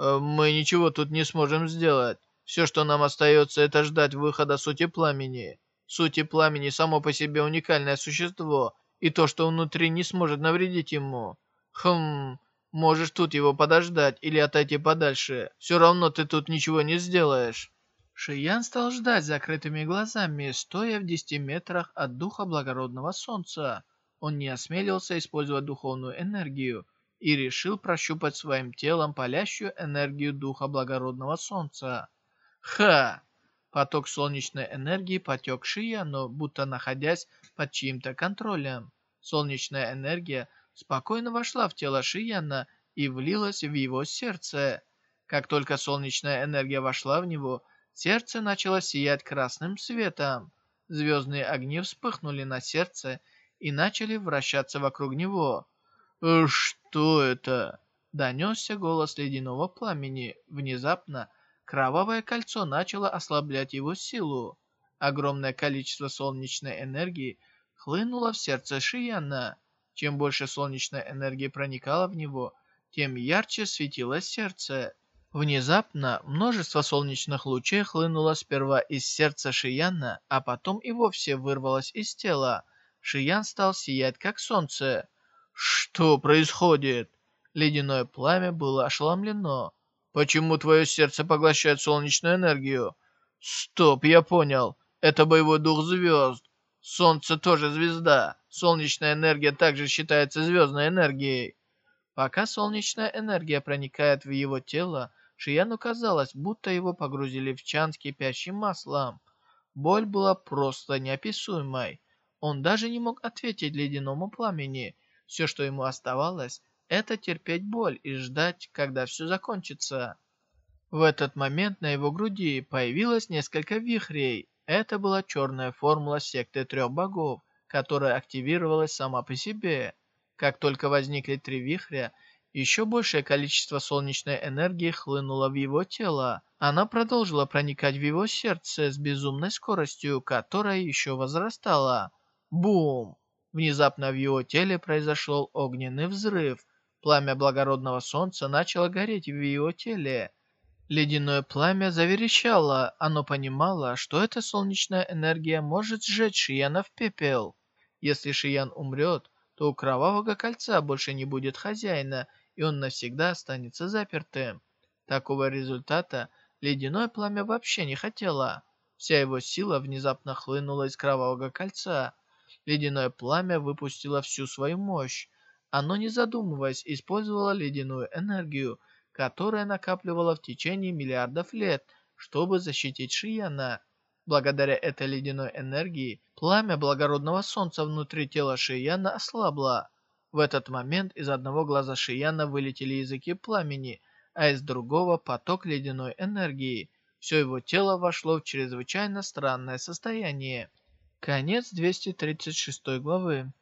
Э, мы ничего тут не сможем сделать. Все, что нам остается, это ждать выхода сути пламени. Сути пламени само по себе уникальное существо, и то, что внутри, не сможет навредить ему. Хм, можешь тут его подождать или отойти подальше. Все равно ты тут ничего не сделаешь. Шиян стал ждать закрытыми глазами, стоя в десяти метрах от духа благородного солнца. Он не осмелился использовать духовную энергию, и решил прощупать своим телом палящую энергию духа благородного солнца. Ха! Поток солнечной энергии потек к Шияну, будто находясь под чьим-то контролем. Солнечная энергия спокойно вошла в тело Шияна и влилась в его сердце. Как только солнечная энергия вошла в него, сердце начало сиять красным светом. Звездные огни вспыхнули на сердце и начали вращаться вокруг него. «Что это?» Донесся голос ледяного пламени. Внезапно кровавое кольцо начало ослаблять его силу. Огромное количество солнечной энергии хлынуло в сердце Шияна. Чем больше солнечной энергии проникало в него, тем ярче светилось сердце. Внезапно множество солнечных лучей хлынуло сперва из сердца Шияна, а потом и вовсе вырвалось из тела. Шиян стал сиять, как солнце. «Что происходит?» Ледяное пламя было ошеломлено. «Почему твое сердце поглощает солнечную энергию?» «Стоп, я понял. Это боевой дух звезд. Солнце тоже звезда. Солнечная энергия также считается звездной энергией». Пока солнечная энергия проникает в его тело, Шияну казалось, будто его погрузили в чан с кипящим маслом. Боль была просто неописуемой. Он даже не мог ответить ледяному пламени, все, что ему оставалось, это терпеть боль и ждать, когда все закончится. В этот момент на его груди появилось несколько вихрей. Это была черная формула секты трех богов, которая активировалась сама по себе. Как только возникли три вихря, еще большее количество солнечной энергии хлынуло в его тело. Она продолжила проникать в его сердце с безумной скоростью, которая еще возрастала. Бум! Внезапно в его теле произошел огненный взрыв. Пламя благородного солнца начало гореть в его теле. Ледяное пламя заверещало. Оно понимало, что эта солнечная энергия может сжечь Шияна в пепел. Если Шиян умрет, то у Кровавого Кольца больше не будет хозяина, и он навсегда останется запертым. Такого результата ледяное пламя вообще не хотело. Вся его сила внезапно хлынула из Кровавого Кольца. Ледяное пламя выпустило всю свою мощь. Оно, не задумываясь, использовало ледяную энергию, которая накапливала в течение миллиардов лет, чтобы защитить Шияна. Благодаря этой ледяной энергии, пламя благородного солнца внутри тела Шияна ослабло. В этот момент из одного глаза Шияна вылетели языки пламени, а из другого поток ледяной энергии. Все его тело вошло в чрезвычайно странное состояние. Конец 236 главы.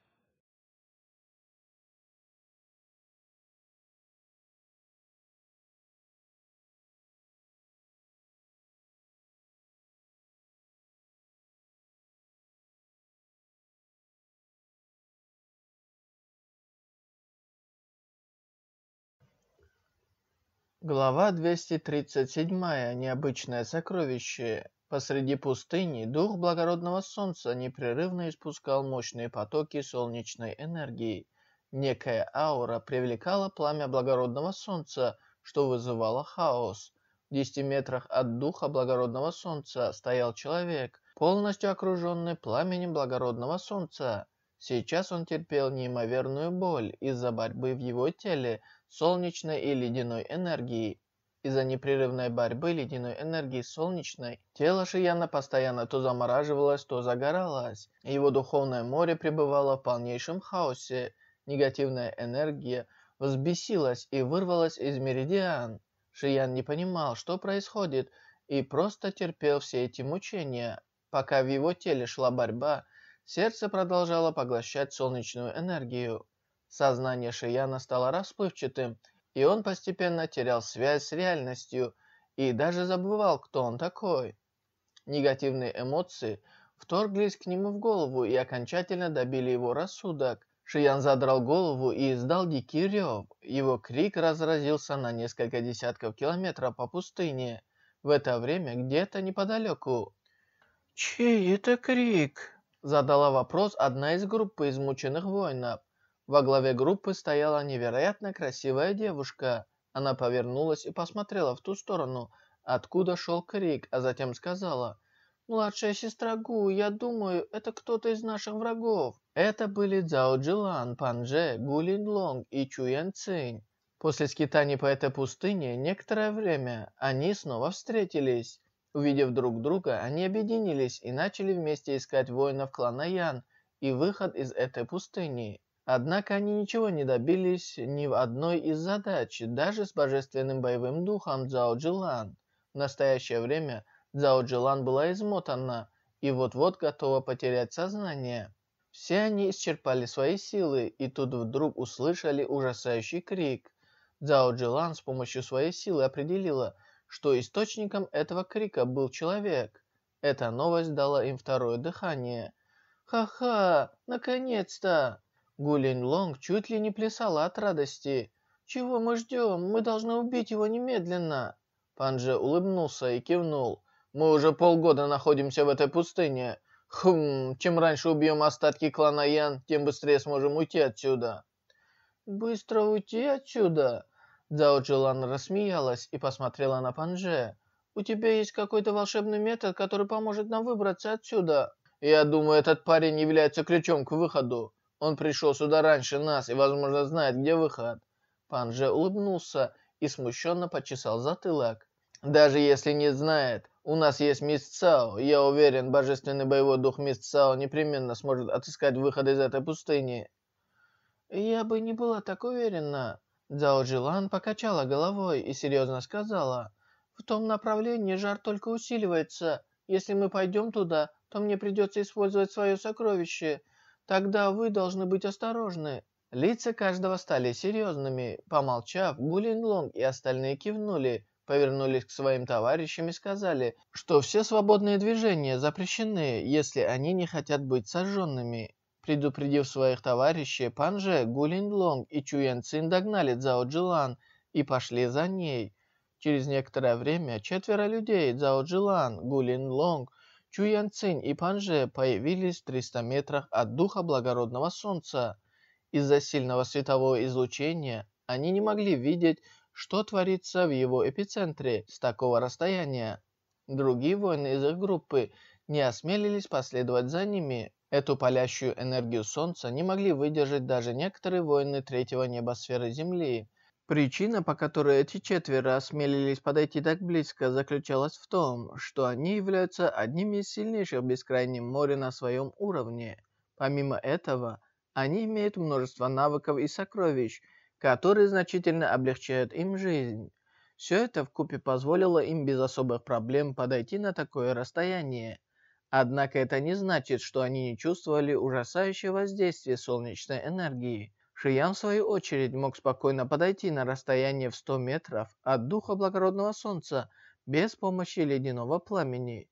Глава 237. Необычное сокровище. Посреди пустыни дух благородного солнца непрерывно испускал мощные потоки солнечной энергии. Некая аура привлекала пламя благородного солнца, что вызывало хаос. В десяти метрах от духа благородного солнца стоял человек, полностью окруженный пламенем благородного солнца. Сейчас он терпел неимоверную боль из-за борьбы в его теле солнечной и ледяной энергии. Из-за непрерывной борьбы ледяной энергии солнечной, тело Шияна постоянно то замораживалось, то загоралось. Его духовное море пребывало в полнейшем хаосе. Негативная энергия взбесилась и вырвалась из меридиан. Шиян не понимал, что происходит, и просто терпел все эти мучения. Пока в его теле шла борьба, сердце продолжало поглощать солнечную энергию. Сознание Шияна стало расплывчатым, и он постепенно терял связь с реальностью и даже забывал, кто он такой. Негативные эмоции вторглись к нему в голову и окончательно добили его рассудок. Шиян задрал голову и издал дикий рев. Его крик разразился на несколько десятков километров по пустыне. В это время где-то неподалеку. «Чей это крик?» Задала вопрос одна из группы измученных воинов. Во главе группы стояла невероятно красивая девушка. Она повернулась и посмотрела в ту сторону, откуда шел крик, а затем сказала, «Младшая сестра Гу, я думаю, это кто-то из наших врагов». Это были Цзао Джилан, Панже, Гу Лин Лонг и Чу Ян Цинь. После скитаний по этой пустыне некоторое время они снова встретились. Увидев друг друга, они объединились и начали вместе искать воинов клана Ян и выход из этой пустыни. Однако они ничего не добились ни в одной из задач, даже с божественным боевым духом Цзао Джилан. В настоящее время Цзао Джилан была измотана и вот-вот готова потерять сознание. Все они исчерпали свои силы, и тут вдруг услышали ужасающий крик. Цзао Джилан с помощью своей силы определила, что источником этого крика был человек. Эта новость дала им второе дыхание. «Ха-ха! Наконец-то!» Гулин Лонг чуть ли не плясала от радости. «Чего мы ждем? Мы должны убить его немедленно!» Панже улыбнулся и кивнул. «Мы уже полгода находимся в этой пустыне. Хм, чем раньше убьем остатки клана Ян, тем быстрее сможем уйти отсюда». «Быстро уйти отсюда?» Цзао Джилан рассмеялась и посмотрела на Панже. «У тебя есть какой-то волшебный метод, который поможет нам выбраться отсюда?» «Я думаю, этот парень является ключом к выходу. Он пришел сюда раньше нас и, возможно, знает, где выход». Пан же улыбнулся и смущенно почесал затылок. «Даже если не знает, у нас есть мисс Цао. Я уверен, божественный боевой дух мисс Цао непременно сможет отыскать выход из этой пустыни». «Я бы не была так уверена». Цао Джилан покачала головой и серьезно сказала. «В том направлении жар только усиливается. Если мы пойдем туда, то мне придется использовать свое сокровище. Тогда вы должны быть осторожны». Лица каждого стали серьезными. Помолчав, Гулин Лонг и остальные кивнули, повернулись к своим товарищам и сказали, что все свободные движения запрещены, если они не хотят быть сожженными. Предупредив своих товарищей, Панже, Гулин Лонг и Чуян Цин догнали Цзао Джилан и пошли за ней. Через некоторое время четверо людей Цзао Джилан, Гулин Лонг, Чуян Цинь и Панже появились в 300 метрах от духа благородного солнца. Из-за сильного светового излучения они не могли видеть, что творится в его эпицентре с такого расстояния. Другие воины из их группы не осмелились последовать за ними. Эту палящую энергию солнца не могли выдержать даже некоторые воины третьего небосферы Земли. Причина, по которой эти четверо осмелились подойти так близко, заключалась в том, что они являются одними из сильнейших в бескрайнем море на своем уровне. Помимо этого, они имеют множество навыков и сокровищ, которые значительно облегчают им жизнь. Все это вкупе позволило им без особых проблем подойти на такое расстояние. Однако это не значит, что они не чувствовали ужасающее воздействие солнечной энергии. Шиян, в свою очередь, мог спокойно подойти на расстояние в 100 метров от духа благородного солнца без помощи ледяного пламени.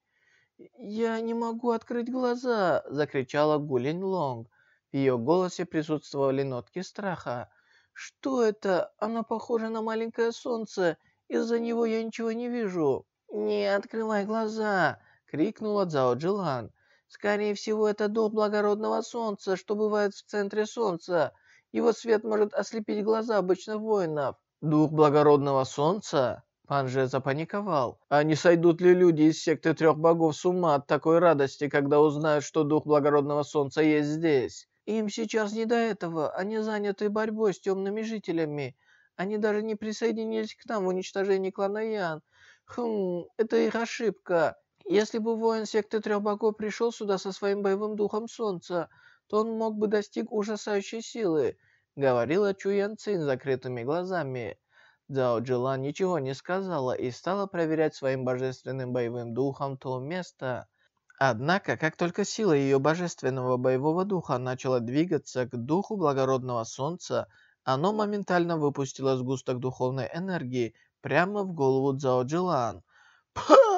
«Я не могу открыть глаза!» – закричала Гулин Лонг. В ее голосе присутствовали нотки страха. «Что это? Оно похоже на маленькое солнце. Из-за него я ничего не вижу». «Не открывай глаза!» — крикнула Цао Джилан. «Скорее всего, это дух благородного солнца, что бывает в центре солнца. Его свет может ослепить глаза обычных воинов. Дух благородного солнца? Панже запаниковал. А не сойдут ли люди из секты трех богов с ума от такой радости, когда узнают, что дух благородного солнца есть здесь? Им сейчас не до этого, они заняты борьбой с темными жителями. Они даже не присоединились к нам в уничтожении клана Ян. Хм, это их ошибка. Если бы воин секты трех богов пришел сюда со своим боевым духом солнца, то он мог бы достиг ужасающей силы, говорила Чу Ян Цин закрытыми глазами. Цзао Джилан ничего не сказала и стала проверять своим божественным боевым духом то место. Однако, как только сила ее божественного боевого духа начала двигаться к духу благородного солнца, оно моментально выпустило сгусток духовной энергии прямо в голову Цзао Джилан. Па!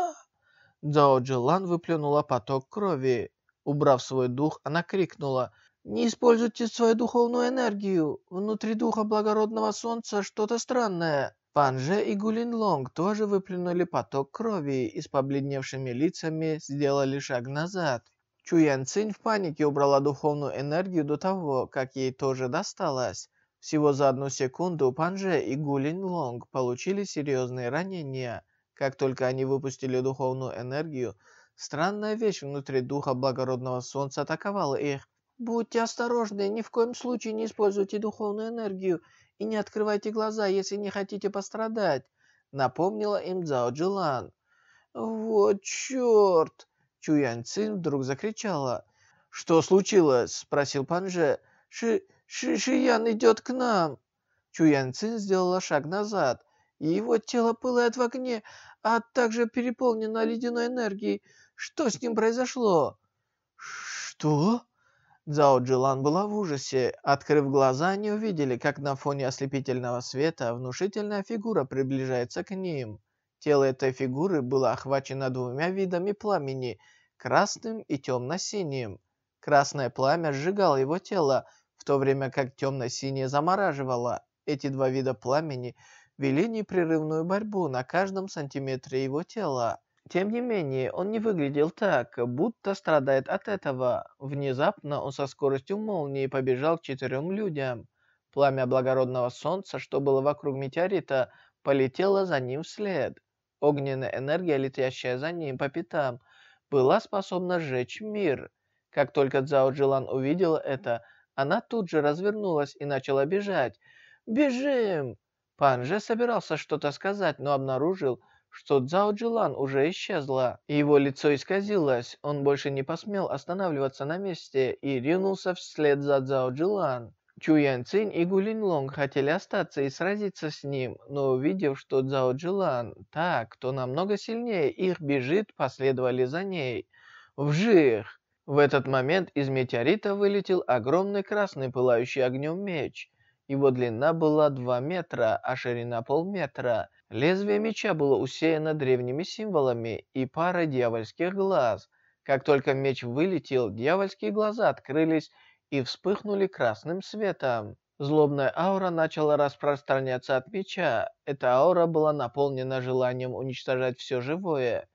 Цзао Джилан выплюнула поток крови. Убрав свой дух, она крикнула «Не используйте свою духовную энергию! Внутри духа благородного солнца что-то странное!» Панже и Гулин Лонг тоже выплюнули поток крови и с побледневшими лицами сделали шаг назад. Чу Ян Цинь в панике убрала духовную энергию до того, как ей тоже досталось. Всего за одну секунду Панже и Гулин Лонг получили серьезные ранения. Как только они выпустили духовную энергию, странная вещь внутри духа благородного солнца атаковала их. «Будьте осторожны, ни в коем случае не используйте духовную энергию и не открывайте глаза, если не хотите пострадать», напомнила им Цао Джилан. «Вот черт!» Чу Ян Цин вдруг закричала. «Что случилось?» спросил Панже. «Ши... Ши Шиян идет к нам!» Чуян Цин сделала шаг назад, и его тело пылает в огне, а также переполнено ледяной энергией. Что с ним произошло? «Что?» Цао Джилан была в ужасе. Открыв глаза, они увидели, как на фоне ослепительного света внушительная фигура приближается к ним. Тело этой фигуры было охвачено двумя видами пламени – красным и темно-синим. Красное пламя сжигало его тело, в то время как темно-синее замораживало. Эти два вида пламени вели непрерывную борьбу на каждом сантиметре его тела. Тем не менее, он не выглядел так, будто страдает от этого. Внезапно он со скоростью молнии побежал к четырем людям. Пламя благородного солнца, что было вокруг метеорита, полетело за ним вслед. Огненная энергия, летящая за ним по пятам, была способна сжечь мир. Как только Цао Джилан увидел это, она тут же развернулась и начала бежать. «Бежим!» Пан же собирался что-то сказать, но обнаружил, что Цао Джилан уже исчезла. Его лицо исказилось, он больше не посмел останавливаться на месте и ринулся вслед за Цао Джилан. Чу Ян Цинь и Гулин Лонг хотели остаться и сразиться с ним, но увидев, что Цао Джилан, так, кто намного сильнее их бежит, последовали за ней. Вжих! В этот момент из метеорита вылетел огромный красный пылающий огнем меч. Его длина была 2 метра, а ширина полметра. Лезвие меча было усеяно древними символами и парой дьявольских глаз. Как только меч вылетел, дьявольские глаза открылись и вспыхнули красным светом. Злобная аура начала распространяться от меча. Эта аура была наполнена желанием уничтожать все живое.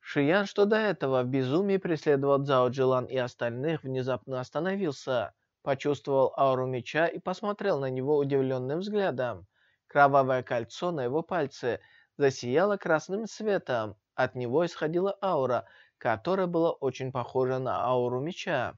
Шиян, что до этого в безумии преследовал Цао Джилан и остальных, внезапно остановился, почувствовал ауру меча и посмотрел на него удивленным взглядом. Кровавое кольцо на его пальце засияло красным светом. От него исходила аура, которая была очень похожа на ауру меча.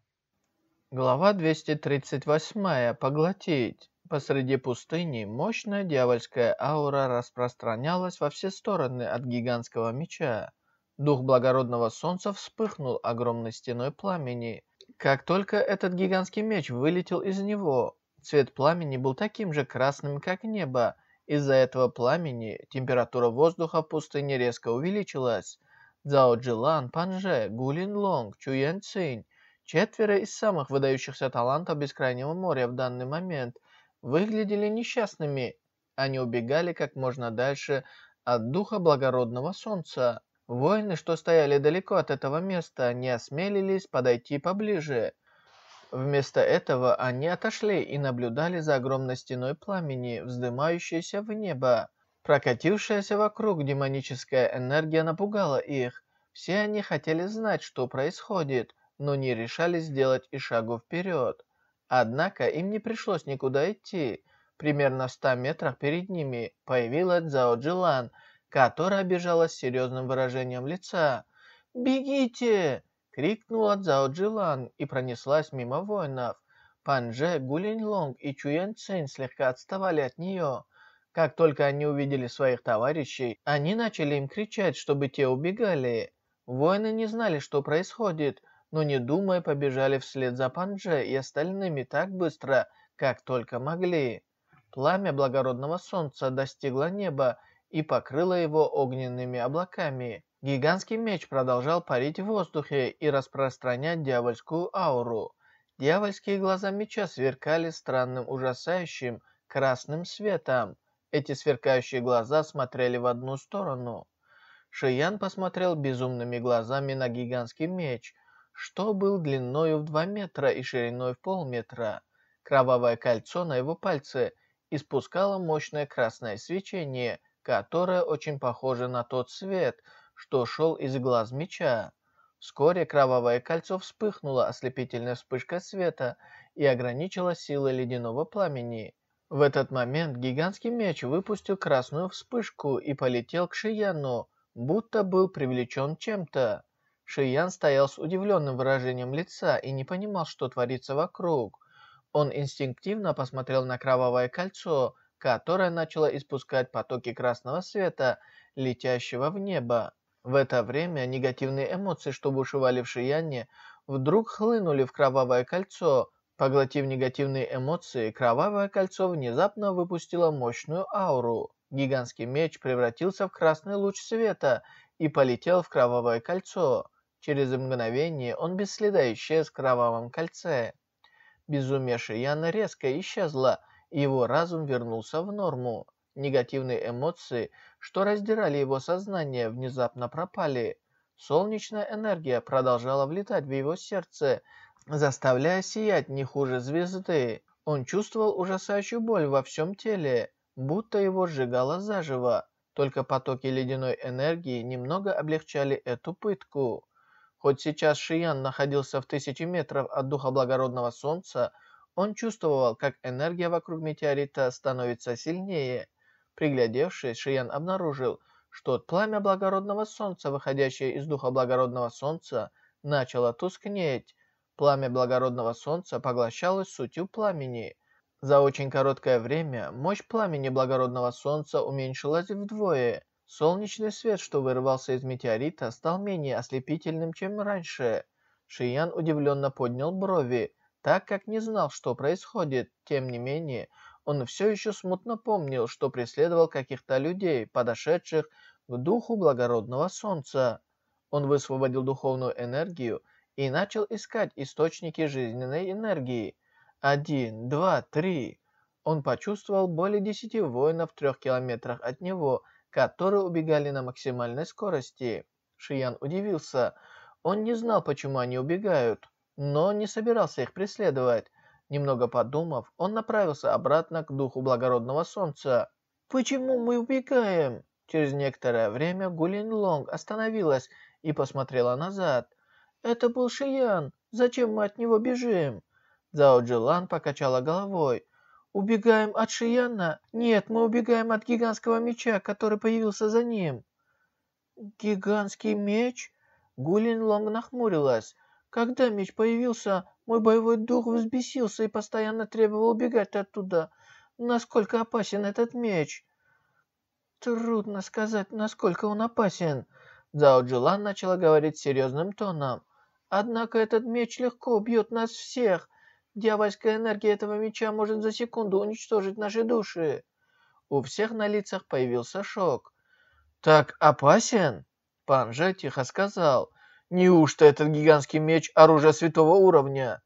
Глава 238. Поглотить. Посреди пустыни мощная дьявольская аура распространялась во все стороны от гигантского меча. Дух благородного солнца вспыхнул огромной стеной пламени. Как только этот гигантский меч вылетел из него, цвет пламени был таким же красным, как небо. Из-за этого пламени температура воздуха в пустыне резко увеличилась. Цао Джилан, Панже, Гулин Лонг, Чуян Цинь, четверо из самых выдающихся талантов Бескрайнего моря в данный момент, выглядели несчастными. Они убегали как можно дальше от духа благородного солнца. Воины, что стояли далеко от этого места, не осмелились подойти поближе. Вместо этого они отошли и наблюдали за огромной стеной пламени, вздымающейся в небо. Прокатившаяся вокруг демоническая энергия напугала их. Все они хотели знать, что происходит, но не решались сделать и шагу вперед. Однако им не пришлось никуда идти. Примерно в ста метрах перед ними появилась Цао Джилан – которая бежала с серьезным выражением лица. «Бегите!» — крикнула Цао Джилан и пронеслась мимо воинов. Панже, Гулинь Лонг и Чуян Цинь слегка отставали от нее. Как только они увидели своих товарищей, они начали им кричать, чтобы те убегали. Воины не знали, что происходит, но не думая побежали вслед за Панже и остальными так быстро, как только могли. Пламя благородного солнца достигло неба и покрыло его огненными облаками. Гигантский меч продолжал парить в воздухе и распространять дьявольскую ауру. Дьявольские глаза меча сверкали странным ужасающим красным светом. Эти сверкающие глаза смотрели в одну сторону. Шиян посмотрел безумными глазами на гигантский меч, что был длиною в два метра и шириной в полметра. Кровавое кольцо на его пальце испускало мощное красное свечение, которое очень похоже на тот свет, что шел из глаз меча. Вскоре кровавое кольцо вспыхнуло ослепительной вспышкой света и ограничило силы ледяного пламени. В этот момент гигантский меч выпустил красную вспышку и полетел к Шияну, будто был привлечен чем-то. Шиян стоял с удивленным выражением лица и не понимал, что творится вокруг. Он инстинктивно посмотрел на кровавое кольцо, которое начало испускать потоки красного света, летящего в небо. В это время негативные эмоции, что бушевали в Шияне, вдруг хлынули в кровавое кольцо, Поглотив негативные эмоции, кровавое кольцо внезапно выпустило мощную ауру. Гигантский меч превратился в красный луч света и полетел в кровавое кольцо. Через мгновение он без следа исчез в кровавом кольце. Безумие Шияна резко исчезло, его разум вернулся в норму. Негативные эмоции, что раздирали его сознание, внезапно пропали. Солнечная энергия продолжала влетать в его сердце, заставляя сиять не хуже звезды. Он чувствовал ужасающую боль во всем теле, будто его сжигало заживо. Только потоки ледяной энергии немного облегчали эту пытку. Хоть сейчас Шиян находился в тысячи метров от духа благородного солнца, он чувствовал, как энергия вокруг метеорита становится сильнее. Приглядевшись, Шиян обнаружил, что пламя благородного солнца, выходящее из духа благородного солнца, начало тускнеть, Пламя благородного солнца поглощалось сутью пламени. За очень короткое время мощь пламени благородного солнца уменьшилась вдвое. Солнечный свет, что вырывался из метеорита, стал менее ослепительным, чем раньше. Шиян удивленно поднял брови, так как не знал, что происходит. Тем не менее, он все еще смутно помнил, что преследовал каких-то людей, подошедших к духу благородного солнца. Он высвободил духовную энергию и начал искать источники жизненной энергии. Один, два, три. Он почувствовал более десяти воинов в трех километрах от него, которые убегали на максимальной скорости. Шиян удивился. Он не знал, почему они убегают, но не собирался их преследовать. Немного подумав, он направился обратно к духу благородного солнца. «Почему мы убегаем?» Через некоторое время Гулин Лонг остановилась и посмотрела назад. «Это был Шиян. Зачем мы от него бежим?» Зао Джилан покачала головой. «Убегаем от Шияна? Нет, мы убегаем от гигантского меча, который появился за ним». «Гигантский меч?» Гулин Лонг нахмурилась. «Когда меч появился, мой боевой дух взбесился и постоянно требовал убегать оттуда. Насколько опасен этот меч?» «Трудно сказать, насколько он опасен». Зао Джилан начала говорить серьезным тоном. Однако этот меч легко убьет нас всех. Дьявольская энергия этого меча может за секунду уничтожить наши души. У всех на лицах появился шок. «Так опасен?» Пан же тихо сказал. «Неужто этот гигантский меч оружие святого уровня?»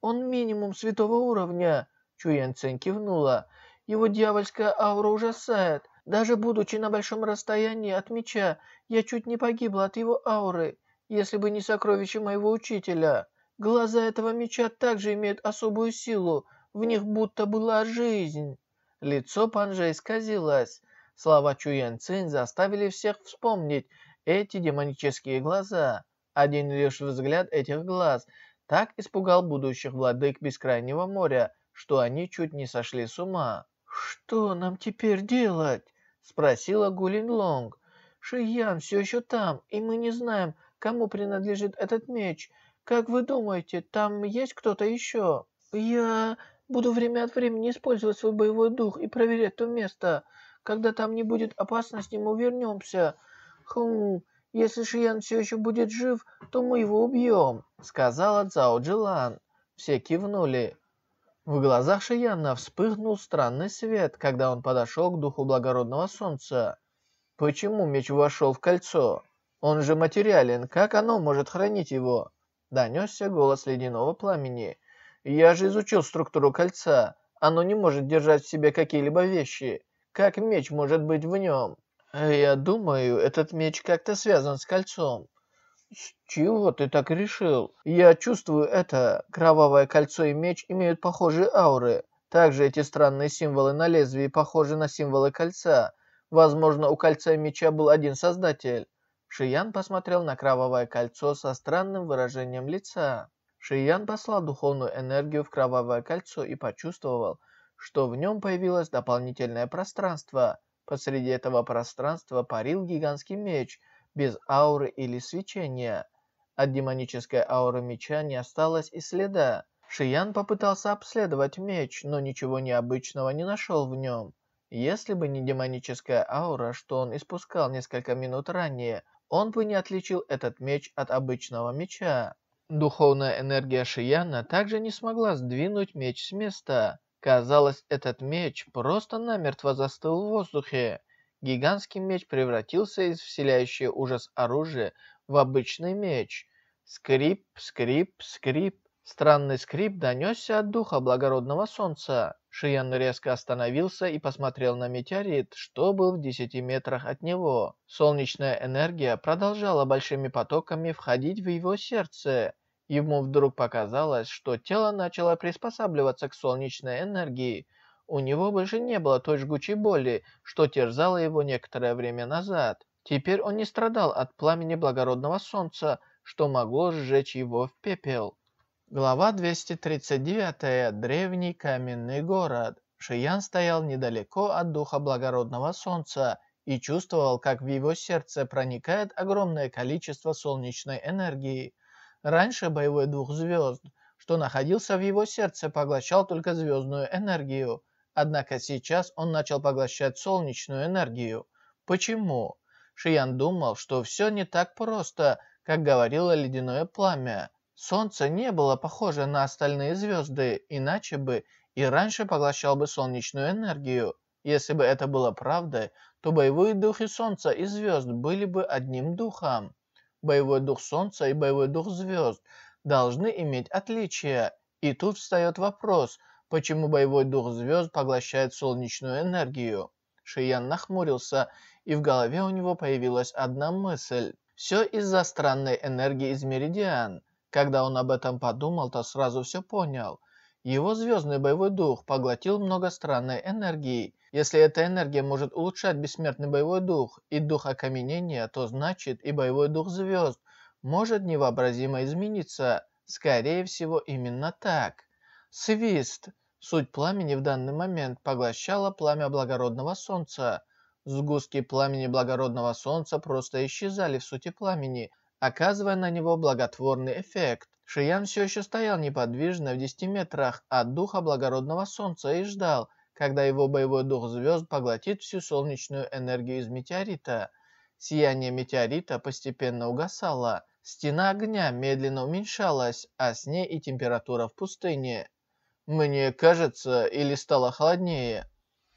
«Он минимум святого уровня», Чуян Цен кивнула. «Его дьявольская аура ужасает. Даже будучи на большом расстоянии от меча, я чуть не погибла от его ауры если бы не сокровища моего учителя. Глаза этого меча также имеют особую силу, в них будто была жизнь». Лицо Панже исказилось. Слова Чуян Цинь заставили всех вспомнить эти демонические глаза. Один лишь взгляд этих глаз так испугал будущих владык Бескрайнего моря, что они чуть не сошли с ума. «Что нам теперь делать?» — спросила Гулин Лонг. «Шиян все еще там, и мы не знаем, Кому принадлежит этот меч? Как вы думаете, там есть кто-то еще?» «Я... Буду время от времени использовать свой боевой дух и проверять то место. Когда там не будет опасности, мы вернемся. Хм, если Шиян все еще будет жив, то мы его убьем», — сказала Цао Джилан. Все кивнули. В глазах Шияна вспыхнул странный свет, когда он подошел к духу благородного солнца. Почему меч вошел в кольцо? Он же материален, как оно может хранить его? Донесся голос ледяного пламени. Я же изучил структуру кольца. Оно не может держать в себе какие-либо вещи. Как меч может быть в нем? Я думаю, этот меч как-то связан с кольцом. С чего ты так решил? Я чувствую это. Кровавое кольцо и меч имеют похожие ауры. Также эти странные символы на лезвии похожи на символы кольца. Возможно, у кольца и меча был один создатель. Шиян посмотрел на кровавое кольцо со странным выражением лица. Шиян послал духовную энергию в кровавое кольцо и почувствовал, что в нем появилось дополнительное пространство. Посреди этого пространства парил гигантский меч, без ауры или свечения. От демонической ауры меча не осталось и следа. Шиян попытался обследовать меч, но ничего необычного не нашел в нем. Если бы не демоническая аура, что он испускал несколько минут ранее, он бы не отличил этот меч от обычного меча. Духовная энергия Шияна также не смогла сдвинуть меч с места. Казалось, этот меч просто намертво застыл в воздухе. Гигантский меч превратился из вселяющего ужас оружия в обычный меч. Скрип, скрип, скрип. Странный скрип донесся от духа благородного солнца. Шиян резко остановился и посмотрел на метеорит, что был в десяти метрах от него. Солнечная энергия продолжала большими потоками входить в его сердце. Ему вдруг показалось, что тело начало приспосабливаться к солнечной энергии. У него больше не было той жгучей боли, что терзало его некоторое время назад. Теперь он не страдал от пламени благородного солнца, что могло сжечь его в пепел. Глава 239. Древний каменный город. Шиян стоял недалеко от духа благородного солнца и чувствовал, как в его сердце проникает огромное количество солнечной энергии. Раньше боевой дух звезд, что находился в его сердце, поглощал только звездную энергию. Однако сейчас он начал поглощать солнечную энергию. Почему? Шиян думал, что все не так просто, как говорило ледяное пламя. Солнце не было похоже на остальные звезды, иначе бы и раньше поглощал бы солнечную энергию. Если бы это было правдой, то боевые духи Солнца и звезд были бы одним духом боевой дух Солнца и боевой дух звезд должны иметь отличия. И тут встает вопрос, почему боевой дух звезд поглощает солнечную энергию. Шиян нахмурился, и в голове у него появилась одна мысль. Все из-за странной энергии из Меридиан. Когда он об этом подумал, то сразу все понял. Его звездный боевой дух поглотил много странной энергии, если эта энергия может улучшать бессмертный боевой дух и дух окаменения, то значит и боевой дух звезд может невообразимо измениться. Скорее всего, именно так. Свист. Суть пламени в данный момент поглощала пламя благородного солнца. Сгустки пламени благородного солнца просто исчезали в сути пламени, оказывая на него благотворный эффект. Шиян все еще стоял неподвижно в 10 метрах от духа благородного солнца и ждал, когда его боевой дух звезд поглотит всю солнечную энергию из метеорита. Сияние метеорита постепенно угасало, стена огня медленно уменьшалась, а с ней и температура в пустыне. Мне кажется, или стало холоднее?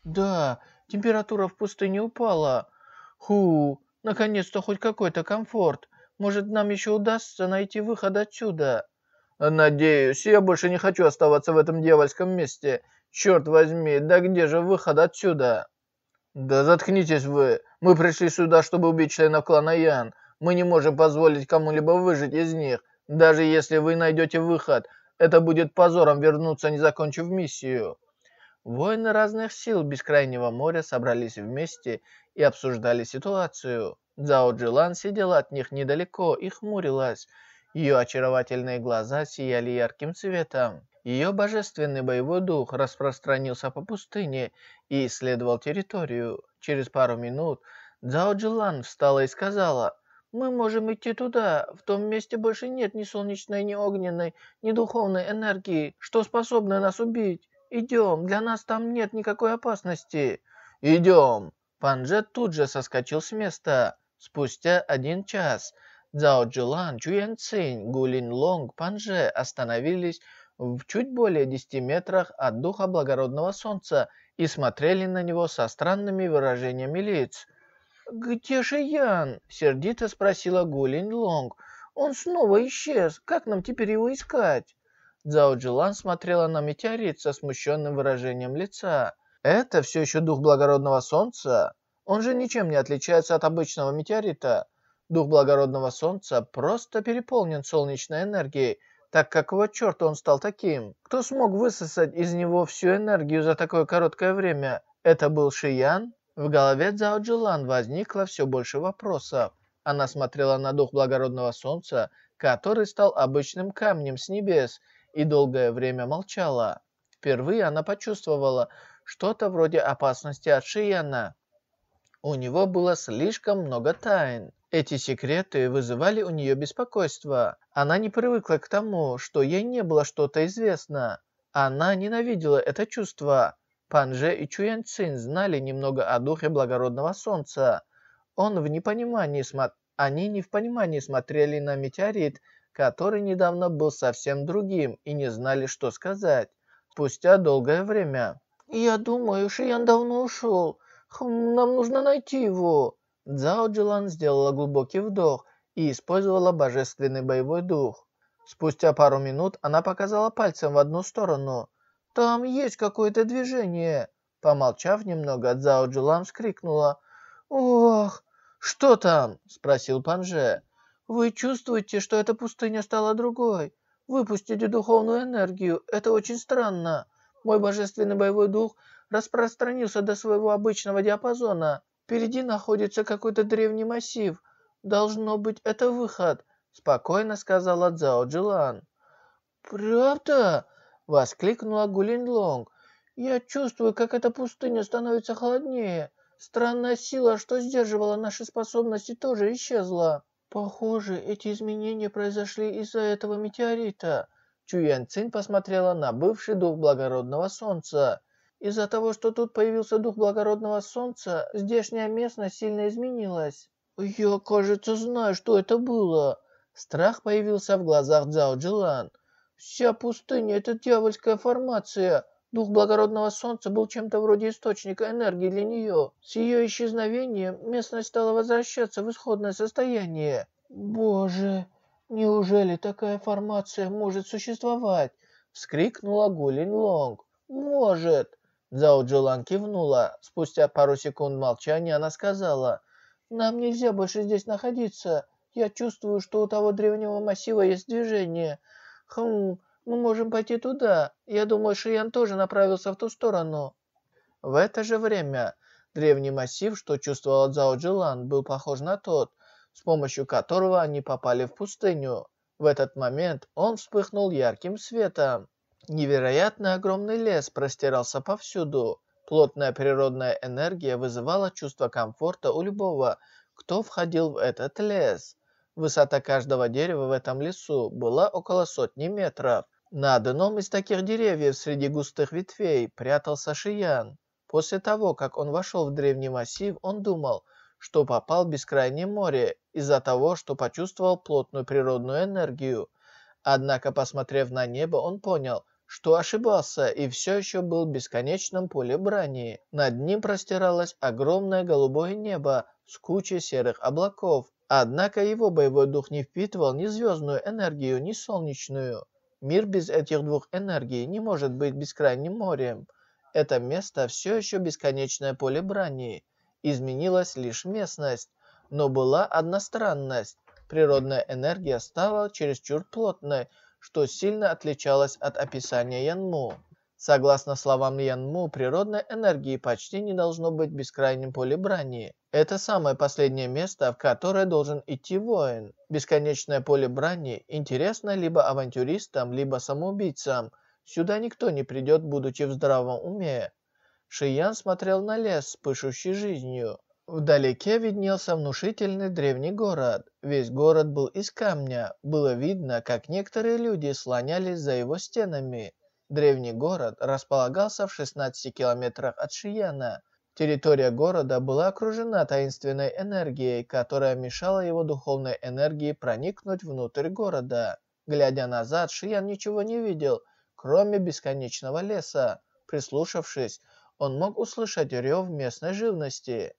Да, температура в пустыне упала. Ху, наконец-то хоть какой-то комфорт. Может, нам еще удастся найти выход отсюда? Надеюсь, я больше не хочу оставаться в этом дьявольском месте. Черт возьми, да где же выход отсюда? Да заткнитесь вы. Мы пришли сюда, чтобы убить членов клана Ян. Мы не можем позволить кому-либо выжить из них. Даже если вы найдете выход, это будет позором вернуться, не закончив миссию. Воины разных сил Бескрайнего моря собрались вместе и обсуждали ситуацию. Цао Джилан сидела от них недалеко и хмурилась. Ее очаровательные глаза сияли ярким цветом. Ее божественный боевой дух распространился по пустыне и исследовал территорию. Через пару минут Цао Джилан встала и сказала, «Мы можем идти туда. В том месте больше нет ни солнечной, ни огненной, ни духовной энергии, что способны нас убить. Идем, для нас там нет никакой опасности. Идем. Панже тут же соскочил с места. Спустя один час Цао Джилан, Чуян Цинь, Гулин Лонг, Панже остановились в чуть более 10 метрах от духа благородного солнца и смотрели на него со странными выражениями лиц. «Где же Ян?» — сердито спросила Гулин Лонг. «Он снова исчез. Как нам теперь его искать?» Цао Джилан смотрела на метеорит со смущенным выражением лица. «Это все еще дух благородного солнца? Он же ничем не отличается от обычного метеорита. Дух благородного солнца просто переполнен солнечной энергией, так какого черта он стал таким? Кто смог высосать из него всю энергию за такое короткое время? Это был Шиян? В голове Цао Джилан возникло все больше вопросов. Она смотрела на дух благородного солнца, который стал обычным камнем с небес, и долгое время молчала. Впервые она почувствовала что-то вроде опасности от Шияна. У него было слишком много тайн. Эти секреты вызывали у нее беспокойство. Она не привыкла к тому, что ей не было что-то известно. Она ненавидела это чувство. Панже и Чуян Цин знали немного о духе благородного солнца. Он в непонимании смо... Они не в понимании смотрели на метеорит, который недавно был совсем другим, и не знали, что сказать. Спустя долгое время. «Я думаю, Шиян давно ушел. Хм, нам нужно найти его». Цао Джилан сделала глубокий вдох и использовала божественный боевой дух. Спустя пару минут она показала пальцем в одну сторону. «Там есть какое-то движение!» Помолчав немного, Цао Джилан вскрикнула. «Ох, что там?» – спросил Панже. «Вы чувствуете, что эта пустыня стала другой? Выпустите духовную энергию, это очень странно. Мой божественный боевой дух распространился до своего обычного диапазона. Впереди находится какой-то древний массив. Должно быть, это выход», — спокойно сказала Цао Джилан. «Правда?» — воскликнула Гулин Лонг. «Я чувствую, как эта пустыня становится холоднее. Странная сила, что сдерживала наши способности, тоже исчезла. Похоже, эти изменения произошли из-за этого метеорита». Чуян Цин посмотрела на бывший дух благородного солнца. Из-за того, что тут появился дух благородного солнца, здешняя местность сильно изменилась. Я, кажется, знаю, что это было. Страх появился в глазах Цзао Джилан. Вся пустыня — это дьявольская формация. Дух благородного солнца был чем-то вроде источника энергии для нее. С ее исчезновением местность стала возвращаться в исходное состояние. Боже, неужели такая формация может существовать? Вскрикнула Гулин Лонг. Может. Цао Джилан кивнула. Спустя пару секунд молчания она сказала, «Нам нельзя больше здесь находиться. Я чувствую, что у того древнего массива есть движение. Хм, мы можем пойти туда. Я думаю, Шиян тоже направился в ту сторону». В это же время древний массив, что чувствовал Цао Джилан, был похож на тот, с помощью которого они попали в пустыню. В этот момент он вспыхнул ярким светом. Невероятно огромный лес простирался повсюду. Плотная природная энергия вызывала чувство комфорта у любого, кто входил в этот лес. Высота каждого дерева в этом лесу была около сотни метров. На одном из таких деревьев среди густых ветвей прятался Шиян. После того, как он вошел в древний массив, он думал, что попал в бескрайнее море из-за того, что почувствовал плотную природную энергию. Однако, посмотрев на небо, он понял, что ошибался и все еще был в бесконечном поле брани. Над ним простиралось огромное голубое небо с кучей серых облаков. Однако его боевой дух не впитывал ни звездную энергию, ни солнечную. Мир без этих двух энергий не может быть бескрайним морем. Это место все еще бесконечное поле брани. Изменилась лишь местность, но была одна странность. Природная энергия стала чересчур плотной, что сильно отличалось от описания Янму. Согласно словам Янму, природной энергии почти не должно быть в бескрайнем поле брани. Это самое последнее место, в которое должен идти воин. Бесконечное поле брани интересно либо авантюристам, либо самоубийцам. Сюда никто не придет, будучи в здравом уме. Шиян смотрел на лес, пышущий жизнью. Вдалеке виднелся внушительный древний город. Весь город был из камня. Было видно, как некоторые люди слонялись за его стенами. Древний город располагался в 16 километрах от Шияна. Территория города была окружена таинственной энергией, которая мешала его духовной энергии проникнуть внутрь города. Глядя назад, Шиян ничего не видел, кроме бесконечного леса. Прислушавшись, он мог услышать рев местной живности.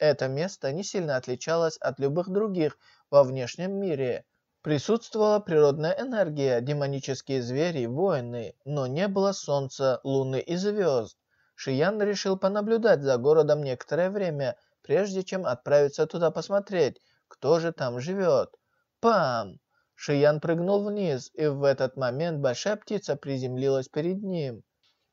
Это место не сильно отличалось от любых других во внешнем мире. Присутствовала природная энергия, демонические звери, воины, но не было солнца, луны и звезд. Шиян решил понаблюдать за городом некоторое время, прежде чем отправиться туда посмотреть, кто же там живет. Пам! Шиян прыгнул вниз, и в этот момент большая птица приземлилась перед ним.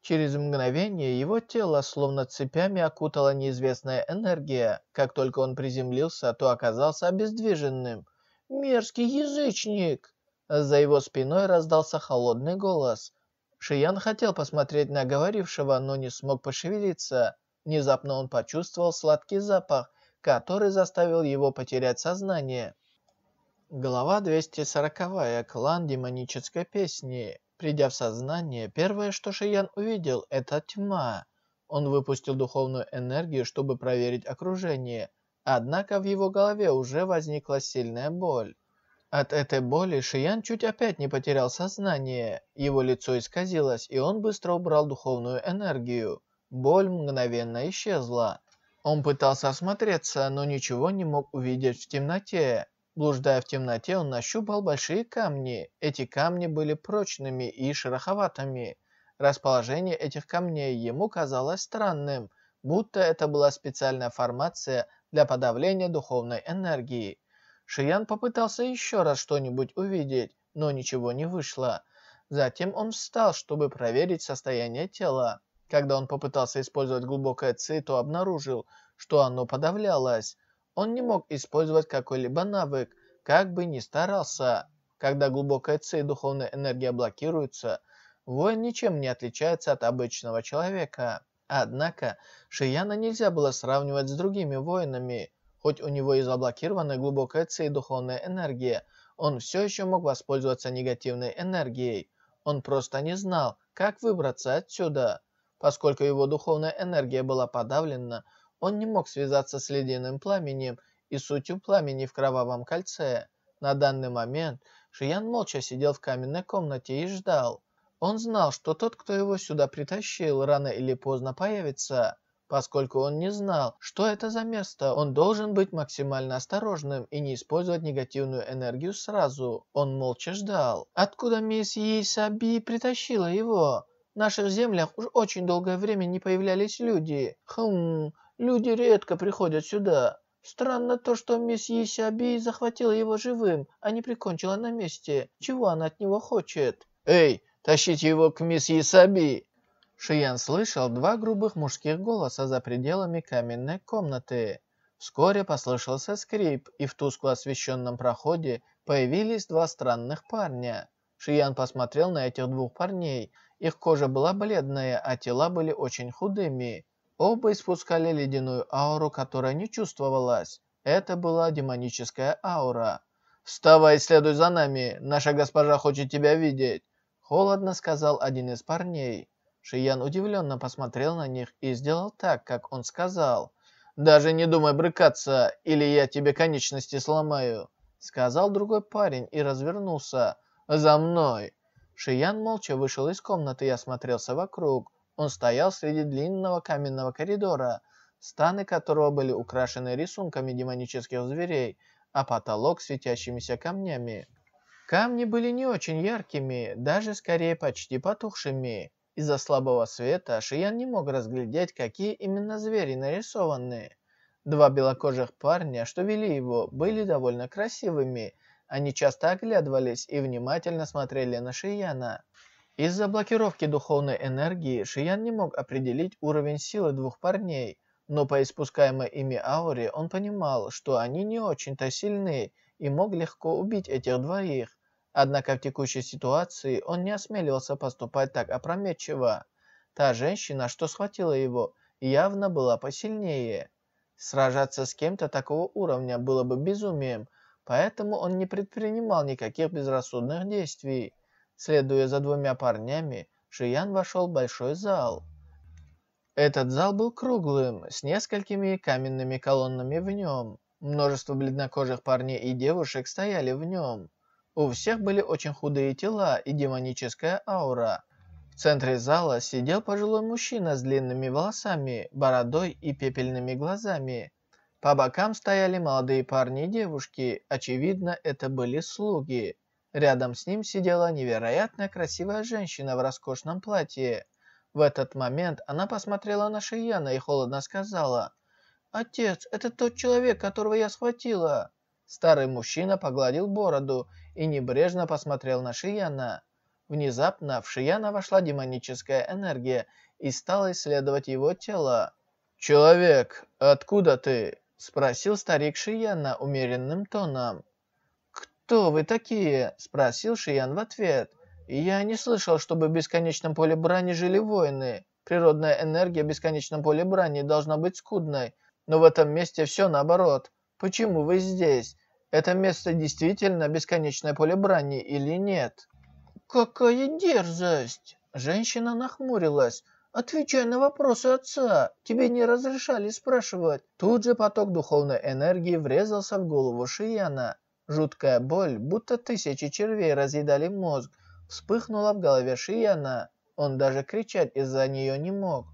Через мгновение его тело словно цепями окутала неизвестная энергия. Как только он приземлился, то оказался обездвиженным. «Мерзкий язычник!» За его спиной раздался холодный голос. Шиян хотел посмотреть на говорившего, но не смог пошевелиться. Внезапно он почувствовал сладкий запах, который заставил его потерять сознание. Глава 240. Клан демонической песни. Придя в сознание, первое, что Шиян увидел, это тьма. Он выпустил духовную энергию, чтобы проверить окружение. Однако в его голове уже возникла сильная боль. От этой боли Шиян чуть опять не потерял сознание. Его лицо исказилось, и он быстро убрал духовную энергию. Боль мгновенно исчезла. Он пытался осмотреться, но ничего не мог увидеть в темноте. Блуждая в темноте, он нащупал большие камни. Эти камни были прочными и шероховатыми. Расположение этих камней ему казалось странным, будто это была специальная формация для подавления духовной энергии. Шиян попытался еще раз что-нибудь увидеть, но ничего не вышло. Затем он встал, чтобы проверить состояние тела. Когда он попытался использовать глубокое ци, то обнаружил, что оно подавлялось. Он не мог использовать какой-либо навык, как бы ни старался. Когда глубокая ци и духовная энергия блокируются, воин ничем не отличается от обычного человека. Однако, Шияна нельзя было сравнивать с другими воинами. Хоть у него и заблокирована глубокая ци и духовная энергия, он все еще мог воспользоваться негативной энергией. Он просто не знал, как выбраться отсюда. Поскольку его духовная энергия была подавлена, он не мог связаться с ледяным пламенем и сутью пламени в кровавом кольце. На данный момент Шиян молча сидел в каменной комнате и ждал. Он знал, что тот, кто его сюда притащил, рано или поздно появится. Поскольку он не знал, что это за место, он должен быть максимально осторожным и не использовать негативную энергию сразу. Он молча ждал. Откуда мисс Ейсаби притащила его? В наших землях уж очень долгое время не появлялись люди. Хм, люди редко приходят сюда. Странно то, что мисс Ейсаби захватила его живым, а не прикончила на месте. Чего она от него хочет? Эй, тащите его к мисс Ейсаби! Шиян слышал два грубых мужских голоса за пределами каменной комнаты. Вскоре послышался скрип, и в тускло освещенном проходе появились два странных парня. Шиян посмотрел на этих двух парней. Их кожа была бледная, а тела были очень худыми. Оба испускали ледяную ауру, которая не чувствовалась. Это была демоническая аура. «Вставай следуй за нами! Наша госпожа хочет тебя видеть!» Холодно сказал один из парней. Шиян удивленно посмотрел на них и сделал так, как он сказал. «Даже не думай брыкаться, или я тебе конечности сломаю», сказал другой парень и развернулся. «За мной!» Шиян молча вышел из комнаты и осмотрелся вокруг. Он стоял среди длинного каменного коридора, станы которого были украшены рисунками демонических зверей, а потолок светящимися камнями. Камни были не очень яркими, даже скорее почти потухшими. Из-за слабого света Шиян не мог разглядеть, какие именно звери нарисованы. Два белокожих парня, что вели его, были довольно красивыми. Они часто оглядывались и внимательно смотрели на Шияна. Из-за блокировки духовной энергии Шиян не мог определить уровень силы двух парней, но по испускаемой ими ауре он понимал, что они не очень-то сильны и мог легко убить этих двоих. Однако в текущей ситуации он не осмеливался поступать так опрометчиво. Та женщина, что схватила его, явно была посильнее. Сражаться с кем-то такого уровня было бы безумием, поэтому он не предпринимал никаких безрассудных действий. Следуя за двумя парнями, Шиян вошел в большой зал. Этот зал был круглым, с несколькими каменными колоннами в нем. Множество бледнокожих парней и девушек стояли в нем. У всех были очень худые тела и демоническая аура. В центре зала сидел пожилой мужчина с длинными волосами, бородой и пепельными глазами. По бокам стояли молодые парни и девушки, очевидно, это были слуги. Рядом с ним сидела невероятно красивая женщина в роскошном платье. В этот момент она посмотрела на Шияна и холодно сказала, «Отец, это тот человек, которого я схватила». Старый мужчина погладил бороду и небрежно посмотрел на Шияна. Внезапно в Шияна вошла демоническая энергия и стала исследовать его тело. «Человек, откуда ты?» – спросил старик Шияна умеренным тоном. «Кто вы такие?» – спросил Шиян в ответ. «Я не слышал, чтобы в бесконечном поле брани жили воины. Природная энергия в бесконечном поле брани должна быть скудной, но в этом месте все наоборот. Почему вы здесь? Это место действительно бесконечное поле брани или нет?» «Какая дерзость!» Женщина нахмурилась. «Отвечай на вопросы отца. Тебе не разрешали спрашивать». Тут же поток духовной энергии врезался в голову Шияна. Жуткая боль, будто тысячи червей разъедали мозг, вспыхнула в голове Шияна. Он даже кричать из-за нее не мог.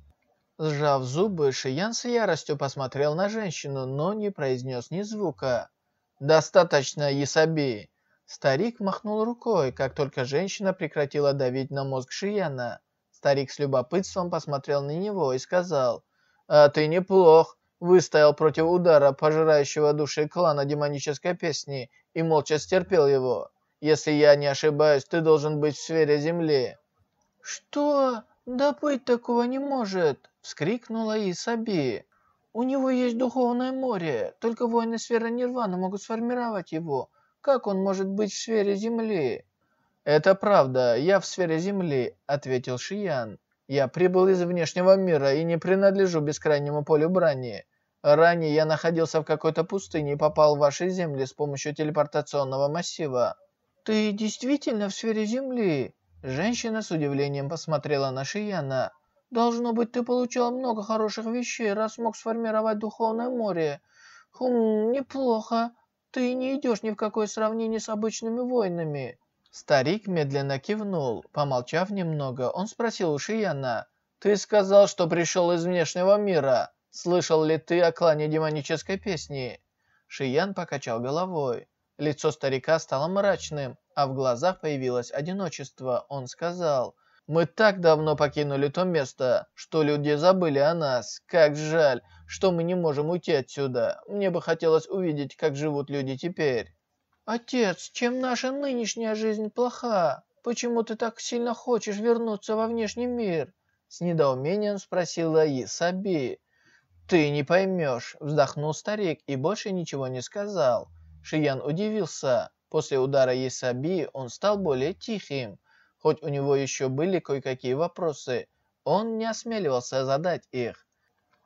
Сжав зубы, Шиян с яростью посмотрел на женщину, но не произнес ни звука. «Достаточно, Исаби!» Старик махнул рукой, как только женщина прекратила давить на мозг Шияна. Старик с любопытством посмотрел на него и сказал, «А ты неплох, выстоял против удара пожирающего души клана демонической песни и молча стерпел его. Если я не ошибаюсь, ты должен быть в сфере земли». «Что? Да быть такого не может!» — вскрикнула Исаби. «У него есть духовное море, только воины сферы Нирваны могут сформировать его». Как он может быть в сфере Земли?» «Это правда, я в сфере Земли», — ответил Шиян. «Я прибыл из внешнего мира и не принадлежу бескрайнему полю брани. Ранее я находился в какой-то пустыне и попал в ваши земли с помощью телепортационного массива». «Ты действительно в сфере Земли?» Женщина с удивлением посмотрела на Шияна. «Должно быть, ты получал много хороших вещей, раз смог сформировать Духовное море. Хм, неплохо. Ты не идешь ни в какое сравнение с обычными воинами». Старик медленно кивнул. Помолчав немного, он спросил у Шияна. «Ты сказал, что пришел из внешнего мира. Слышал ли ты о клане демонической песни?» Шиян покачал головой. Лицо старика стало мрачным, а в глазах появилось одиночество. Он сказал, «Мы так давно покинули то место, что люди забыли о нас. Как жаль, что мы не можем уйти отсюда. Мне бы хотелось увидеть, как живут люди теперь». «Отец, чем наша нынешняя жизнь плоха? Почему ты так сильно хочешь вернуться во внешний мир?» С недоумением спросила Исаби. «Ты не поймешь», — вздохнул старик и больше ничего не сказал. Шиян удивился. После удара Исаби он стал более тихим. Хоть у него еще были кое-какие вопросы, он не осмеливался задать их.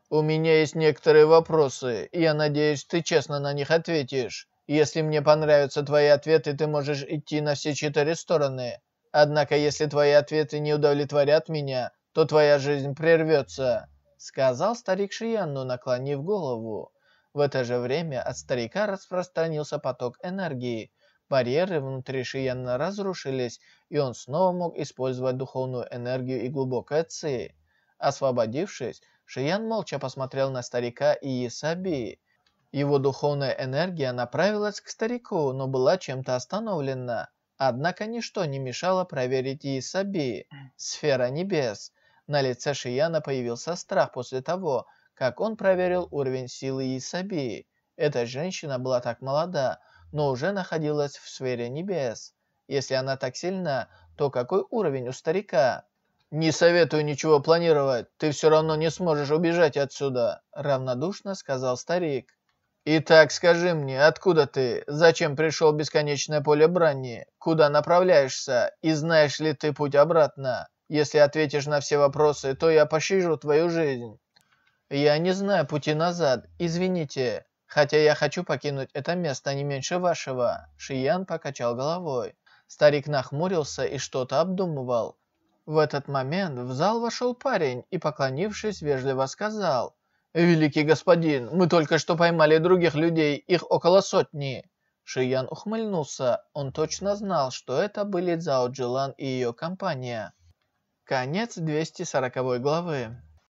«У меня есть некоторые вопросы, и я надеюсь, ты честно на них ответишь. Если мне понравятся твои ответы, ты можешь идти на все четыре стороны. Однако, если твои ответы не удовлетворят меня, то твоя жизнь прервется», — сказал старик Шиянну, наклонив голову. В это же время от старика распространился поток энергии, Барьеры внутри Шияна разрушились, и он снова мог использовать духовную энергию и глубокое ци. Освободившись, Шиян молча посмотрел на старика и Исаби. Его духовная энергия направилась к старику, но была чем-то остановлена. Однако ничто не мешало проверить Исаби. Сфера небес. На лице Шияна появился страх после того, как он проверил уровень силы Исаби. Эта женщина была так молода, но уже находилась в сфере небес. Если она так сильна, то какой уровень у старика? «Не советую ничего планировать, ты все равно не сможешь убежать отсюда», равнодушно сказал старик. «Итак, скажи мне, откуда ты? Зачем пришел в бесконечное поле брани? Куда направляешься? И знаешь ли ты путь обратно? Если ответишь на все вопросы, то я пощажу твою жизнь». «Я не знаю пути назад, извините. Хотя я хочу покинуть это место не меньше вашего. Шиян покачал головой. Старик нахмурился и что-то обдумывал. В этот момент в зал вошел парень и, поклонившись, вежливо сказал, «Великий господин, мы только что поймали других людей, их около сотни». Шиян ухмыльнулся, он точно знал, что это были Цао Джилан и ее компания. Конец 240 главы.